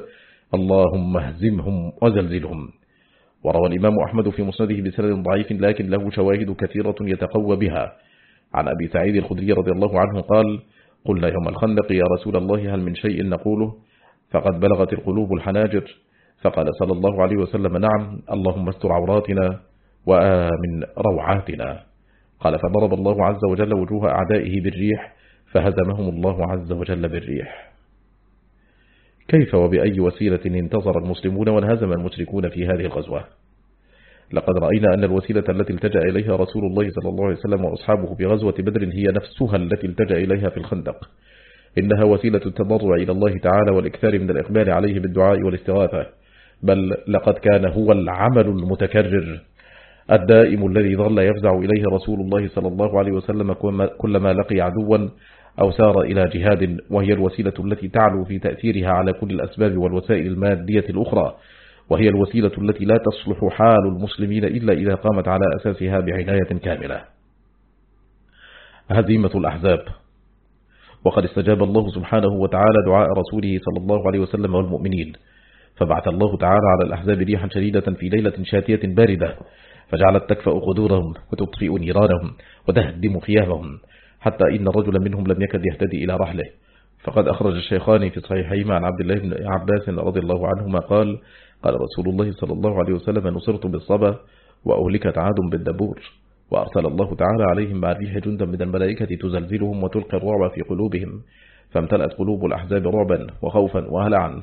اللهم اهزمهم وزلزلهم. وروى الإمام أحمد في مسنده بسند ضعيف لكن له شواهد كثيرة يتقوى بها. عن أبي سعيد الخدري رضي الله عنه قال قلنا يوم الخندق يا رسول الله هل من شيء نقوله؟ فقد بلغت القلوب الحناجر. فقال صلى الله عليه وسلم نعم اللهم استر عوراتنا وآمن روعاتنا. قال فضرب الله عز وجل وجوه أعدائه بالريح فهزمهم الله عز وجل بالريح. كيف وبأي وسيلة انتصر المسلمون وانهزم المشركون في هذه الغزوة؟ لقد رأينا أن الوسيلة التي التجأ إليها رسول الله صلى الله عليه وسلم وأصحابه في غزوة بدر هي نفسها التي التجأ إليها في الخندق. إنها وسيلة التضرع إلى الله تعالى والإكثار من الإقبال عليه بالدعاء والاستغاثة بل لقد كان هو العمل المتكرر الدائم الذي ظل يفزع إليه رسول الله صلى الله عليه وسلم كلما لقي عدوا أو سار إلى جهاد وهي الوسيلة التي تعلو في تأثيرها على كل الأسباب والوسائل المادية الأخرى وهي الوسيلة التي لا تصلح حال المسلمين إلا إذا قامت على أساسها بعناية كاملة. هزيمة الأحزاب. وقد استجاب الله سبحانه وتعالى دعاء رسوله صلى الله عليه وسلم والمؤمنين. فبعث الله تعالى على الأحزاب ريحا شديدة في ليلة شاتية باردة. فجعلت تكفأ قدورهم وتطفئ نيرانهم وتهدم خيامهم حتى إن رجلا منهم لم يكد يهتدي إلى رحله. فقد أخرج الشيخان في صحيحيهما عن عبد الله بن عباس رضي الله عنهما قال قال رسول الله صلى الله عليه وسلم نصرت بالصبا وأهلكت عاد بالدبور وأرسل الله تعالى عليهم مع الريح جندا من الملائكة تزلزلهم وتلقي الرعب في قلوبهم فامتلأت قلوب الأحزاب رعبا وخوفا وهلعا.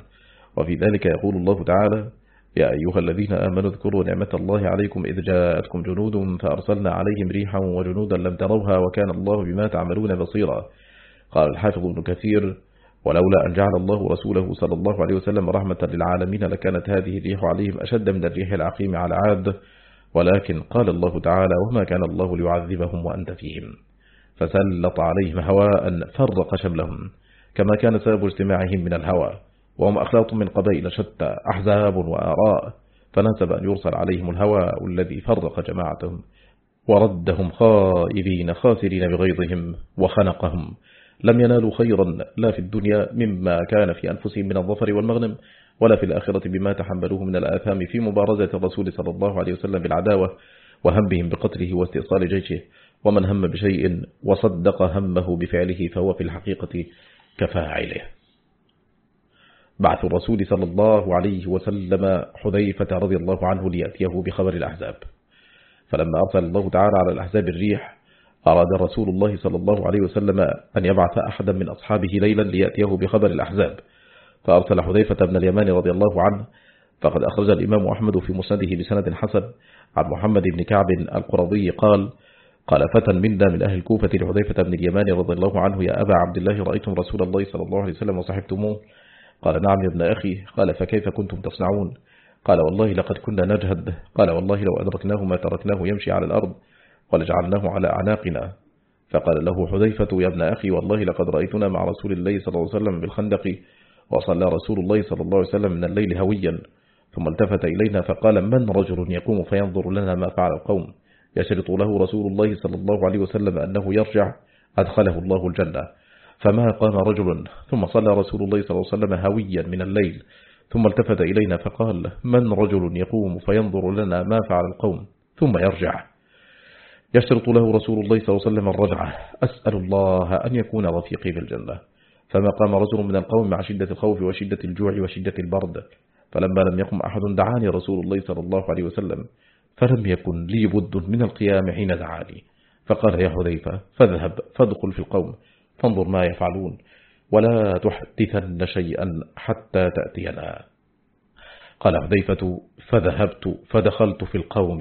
وفي ذلك يقول الله تعالى يا أيها الذين آمنوا اذكروا نعمة الله عليكم إذ جاءتكم جنود فأرسلنا عليهم ريحا وجنودا لم تروها وكان الله بما تعملون بصيرا. قال الحافظ ابن كثير ولولا أن جعل الله رسوله صلى الله عليه وسلم رحمة للعالمين لكانت هذه الريح عليهم أشد من الريح العقيم على عاد. ولكن قال الله تعالى وما كان الله ليعذبهم وأنت فيهم فسلط عليهم هواء فرق شملهم كما كان سبب اجتماعهم من الهوى وهم أخلاط من قبائل شتى أحزاب وآراء فنسب أن يرسل عليهم الهواء الذي فرق جماعتهم وردهم خائبين خاسرين بغيظهم وخنقهم. لم ينالوا خيرا لا في الدنيا مما كان في أنفسهم من الظفر والمغنم ولا في الآخرة بما تحملوه من الآثام في مبارزة الرسول صلى الله عليه وسلم بالعداوة وهمهم بقتله واستئصال جيشه. ومن هم بشيء وصدق همه بفعله فهو في الحقيقة كفاعله. بعث الرسول صلى الله عليه وسلم حذيفة رضي الله عنه ليأتيه بخبر الأحزاب. فلما أرسل الله تعالى على الأحزاب الريح أراد رسول الله صلى الله عليه وسلم أن يبعث أحدا من أصحابه ليلا ليأتيه بخبر الأحزاب. فأرسل حذيفة بن اليمان رضي الله عنه فقد أخرج الإمام أحمد في مسنده بسند حسن عن محمد بن كعب القرضي قال قال فتى منا من أهل الكوفة لحذيفة بن اليمان رضي الله عنه يا أبا عبد الله رأيتم رسول الله صلى الله عليه وسلم وصحبتموه قال نعم يا ابن أخي. قال فكيف كنتم تصنعون؟ قال والله لقد كنا نجهد. قال والله لو أدركناه ما تركناه يمشي على الأرض ولجعلناه على أعناقنا. فقال له حذيفة يا ابن أخي والله لقد رأيتنا مع رسول الله صلى الله عليه وسلم بالخندق وصلى رسول الله صلى الله عليه وسلم من الليل هويا. ثم التفت إلينا فقال من رجل يقوم فينظر لنا ما فعل القوم؟ يشرط له رسول الله صلى الله عليه وسلم أنه يرجع أدخله الله الجنة. فما قام رجل ثم صلى رسول الله صلى الله عليه وسلم هويا من الليل ثم التفت إلينا فقال من رجل يقوم فينظر لنا ما فعل القوم ثم يرجع. يشترط له رسول الله صلى الله عليه وسلم الرجعة أسأل الله أن يكون رفيقي في الجنة. فما قام رجل من القوم مع شدة الخوف وشدة الجوع وشدة البرد. فلما لم يقم أحد دعاني رسول الله صلى الله عليه وسلم فلم يكن لي بد من القيام حين دعاني. فقال يا حذيفة فاذهب فادخل في القوم. فانظر ما يفعلون ولا تحدثن شيئا حتى تأتينا. قال حذيفة فذهبت فدخلت في القوم.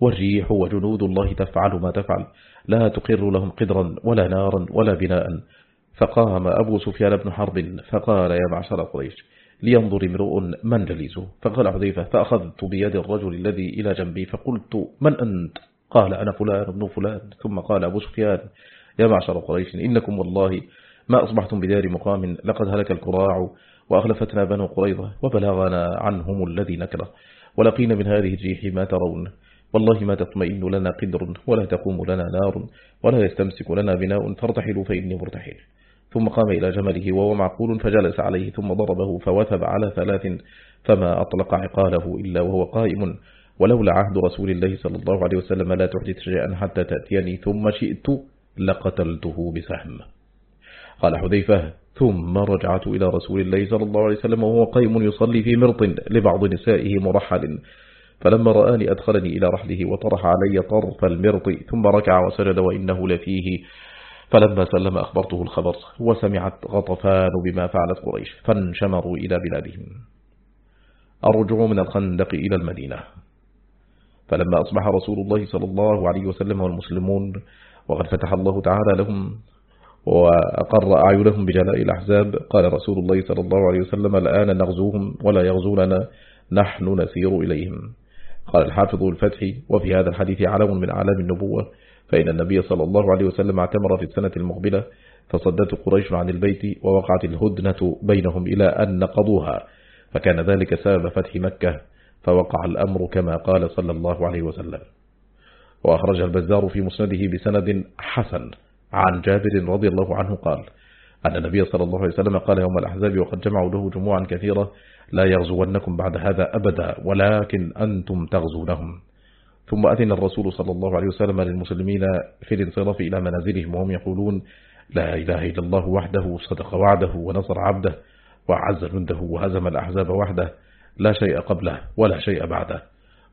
والريح وجنود الله تفعل ما تفعل. لا تقر لهم قدرا ولا نارا ولا بناء. فقام أبو سفيان بن حرب فقال يا معشر قريش لينظر امرؤ من جليسه فقال حذيفة فأخذت بيد الرجل الذي إلى جنبي فقلت من أنت؟ قال أنا فلان ابن فلان. ثم قال أبو سفيان يا معشر قريش إنكم والله ما أصبحتم بدار مقام لقد هلك الكراع وأخلفتنا بنو قريظة وبلغنا عنهم الذي نكره ولقينا من هذه الريح ما ترون. والله ما تطمئن لنا قدر ولا تقوم لنا نار ولا يستمسك لنا بناء فارتحلوا فإني مرتحل. ثم قام إلى جمله وهو معقول فجلس عليه ثم ضربه فوثب على ثلاث فما أطلق عقاله إلا وهو قائم. ولولا عهد رسول الله صلى الله عليه وسلم لا تحدث شيئا حتى تأتيني. ثم شئت لقتلته بسهم. قال حذيفة ثم رجعت إلى رسول الله صلى الله عليه وسلم وهو قيم يصلي في مرط لبعض نسائه مرحل. فلما رآني أدخلني إلى رحله وطرح علي طرف المرط ثم ركع وسجد وإنه لفيه. فلما سلم أخبرته الخبر وسمعت غطفان بما فعلت قريش فانشمروا إلى بلادهم. الرجوع من الخندق إلى المدينة. فلما أصبح رسول الله صلى الله عليه وسلم والمسلمون وقد فتح الله تعالى لهم وأقر أعينهم بجلاء الأحزاب. قال رسول الله صلى الله عليه وسلم الآن نغزوهم ولا يغزوننا نحن نسير إليهم. قال الحافظ الفتح وفي هذا الحديث علم من أعلام النبوة فإن النبي صلى الله عليه وسلم اعتمر في السنة المقبلة فصدت قريش عن البيت ووقعت الهدنة بينهم إلى أن نقضوها فكان ذلك سبب فتح مكة فوقع الأمر كما قال صلى الله عليه وسلم. وأخرج البزار في مسنده بسند حسن عن جابر رضي الله عنه قال أن النبي صلى الله عليه وسلم قال يوم الأحزاب وقد جمعوا له جموعا كثيرة لا يغزونكم بعد هذا أبدا ولكن أنتم تغزونهم. ثم أذن الرسول صلى الله عليه وسلم للمسلمين في الانصراف إلى منازلهم وهم يقولون لا إله إلا الله وحده صدق وعده ونصر عبده وعز جنده وهزم الأحزاب وحده لا شيء قبله ولا شيء بعده.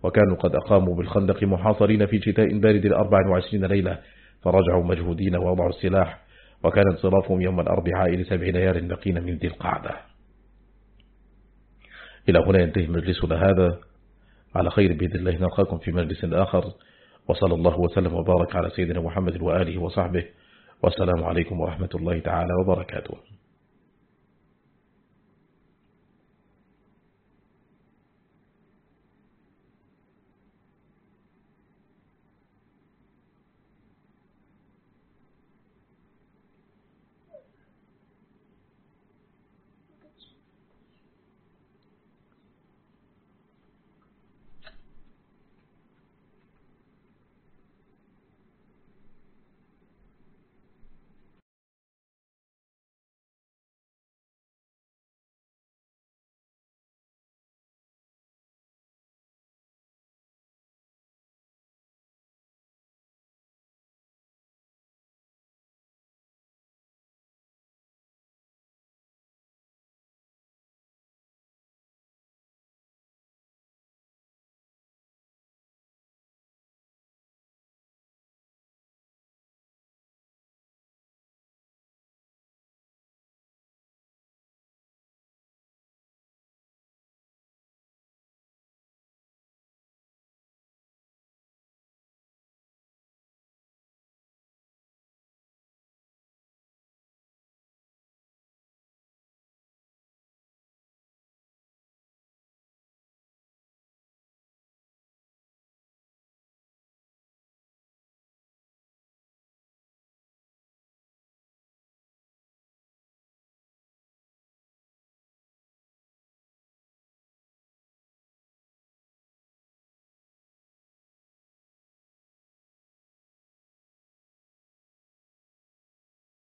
وكانوا قد أقاموا بالخندق محاصرين في شتاء بارد الأربع وعشرين ليلة فرجعوا مجهودين ووضعوا السلاح وكان انصرافهم يوم الأربعاء لسبع ليال بقين من ذي القعدة. إلى هنا ينتهي مجلسنا هذا. على خير بإذن الله نلقاكم في مجلس آخر. وصلى الله وسلم وبارك على سيدنا محمد وآله وصحبه. والسلام عليكم ورحمة الله تعالى وبركاته.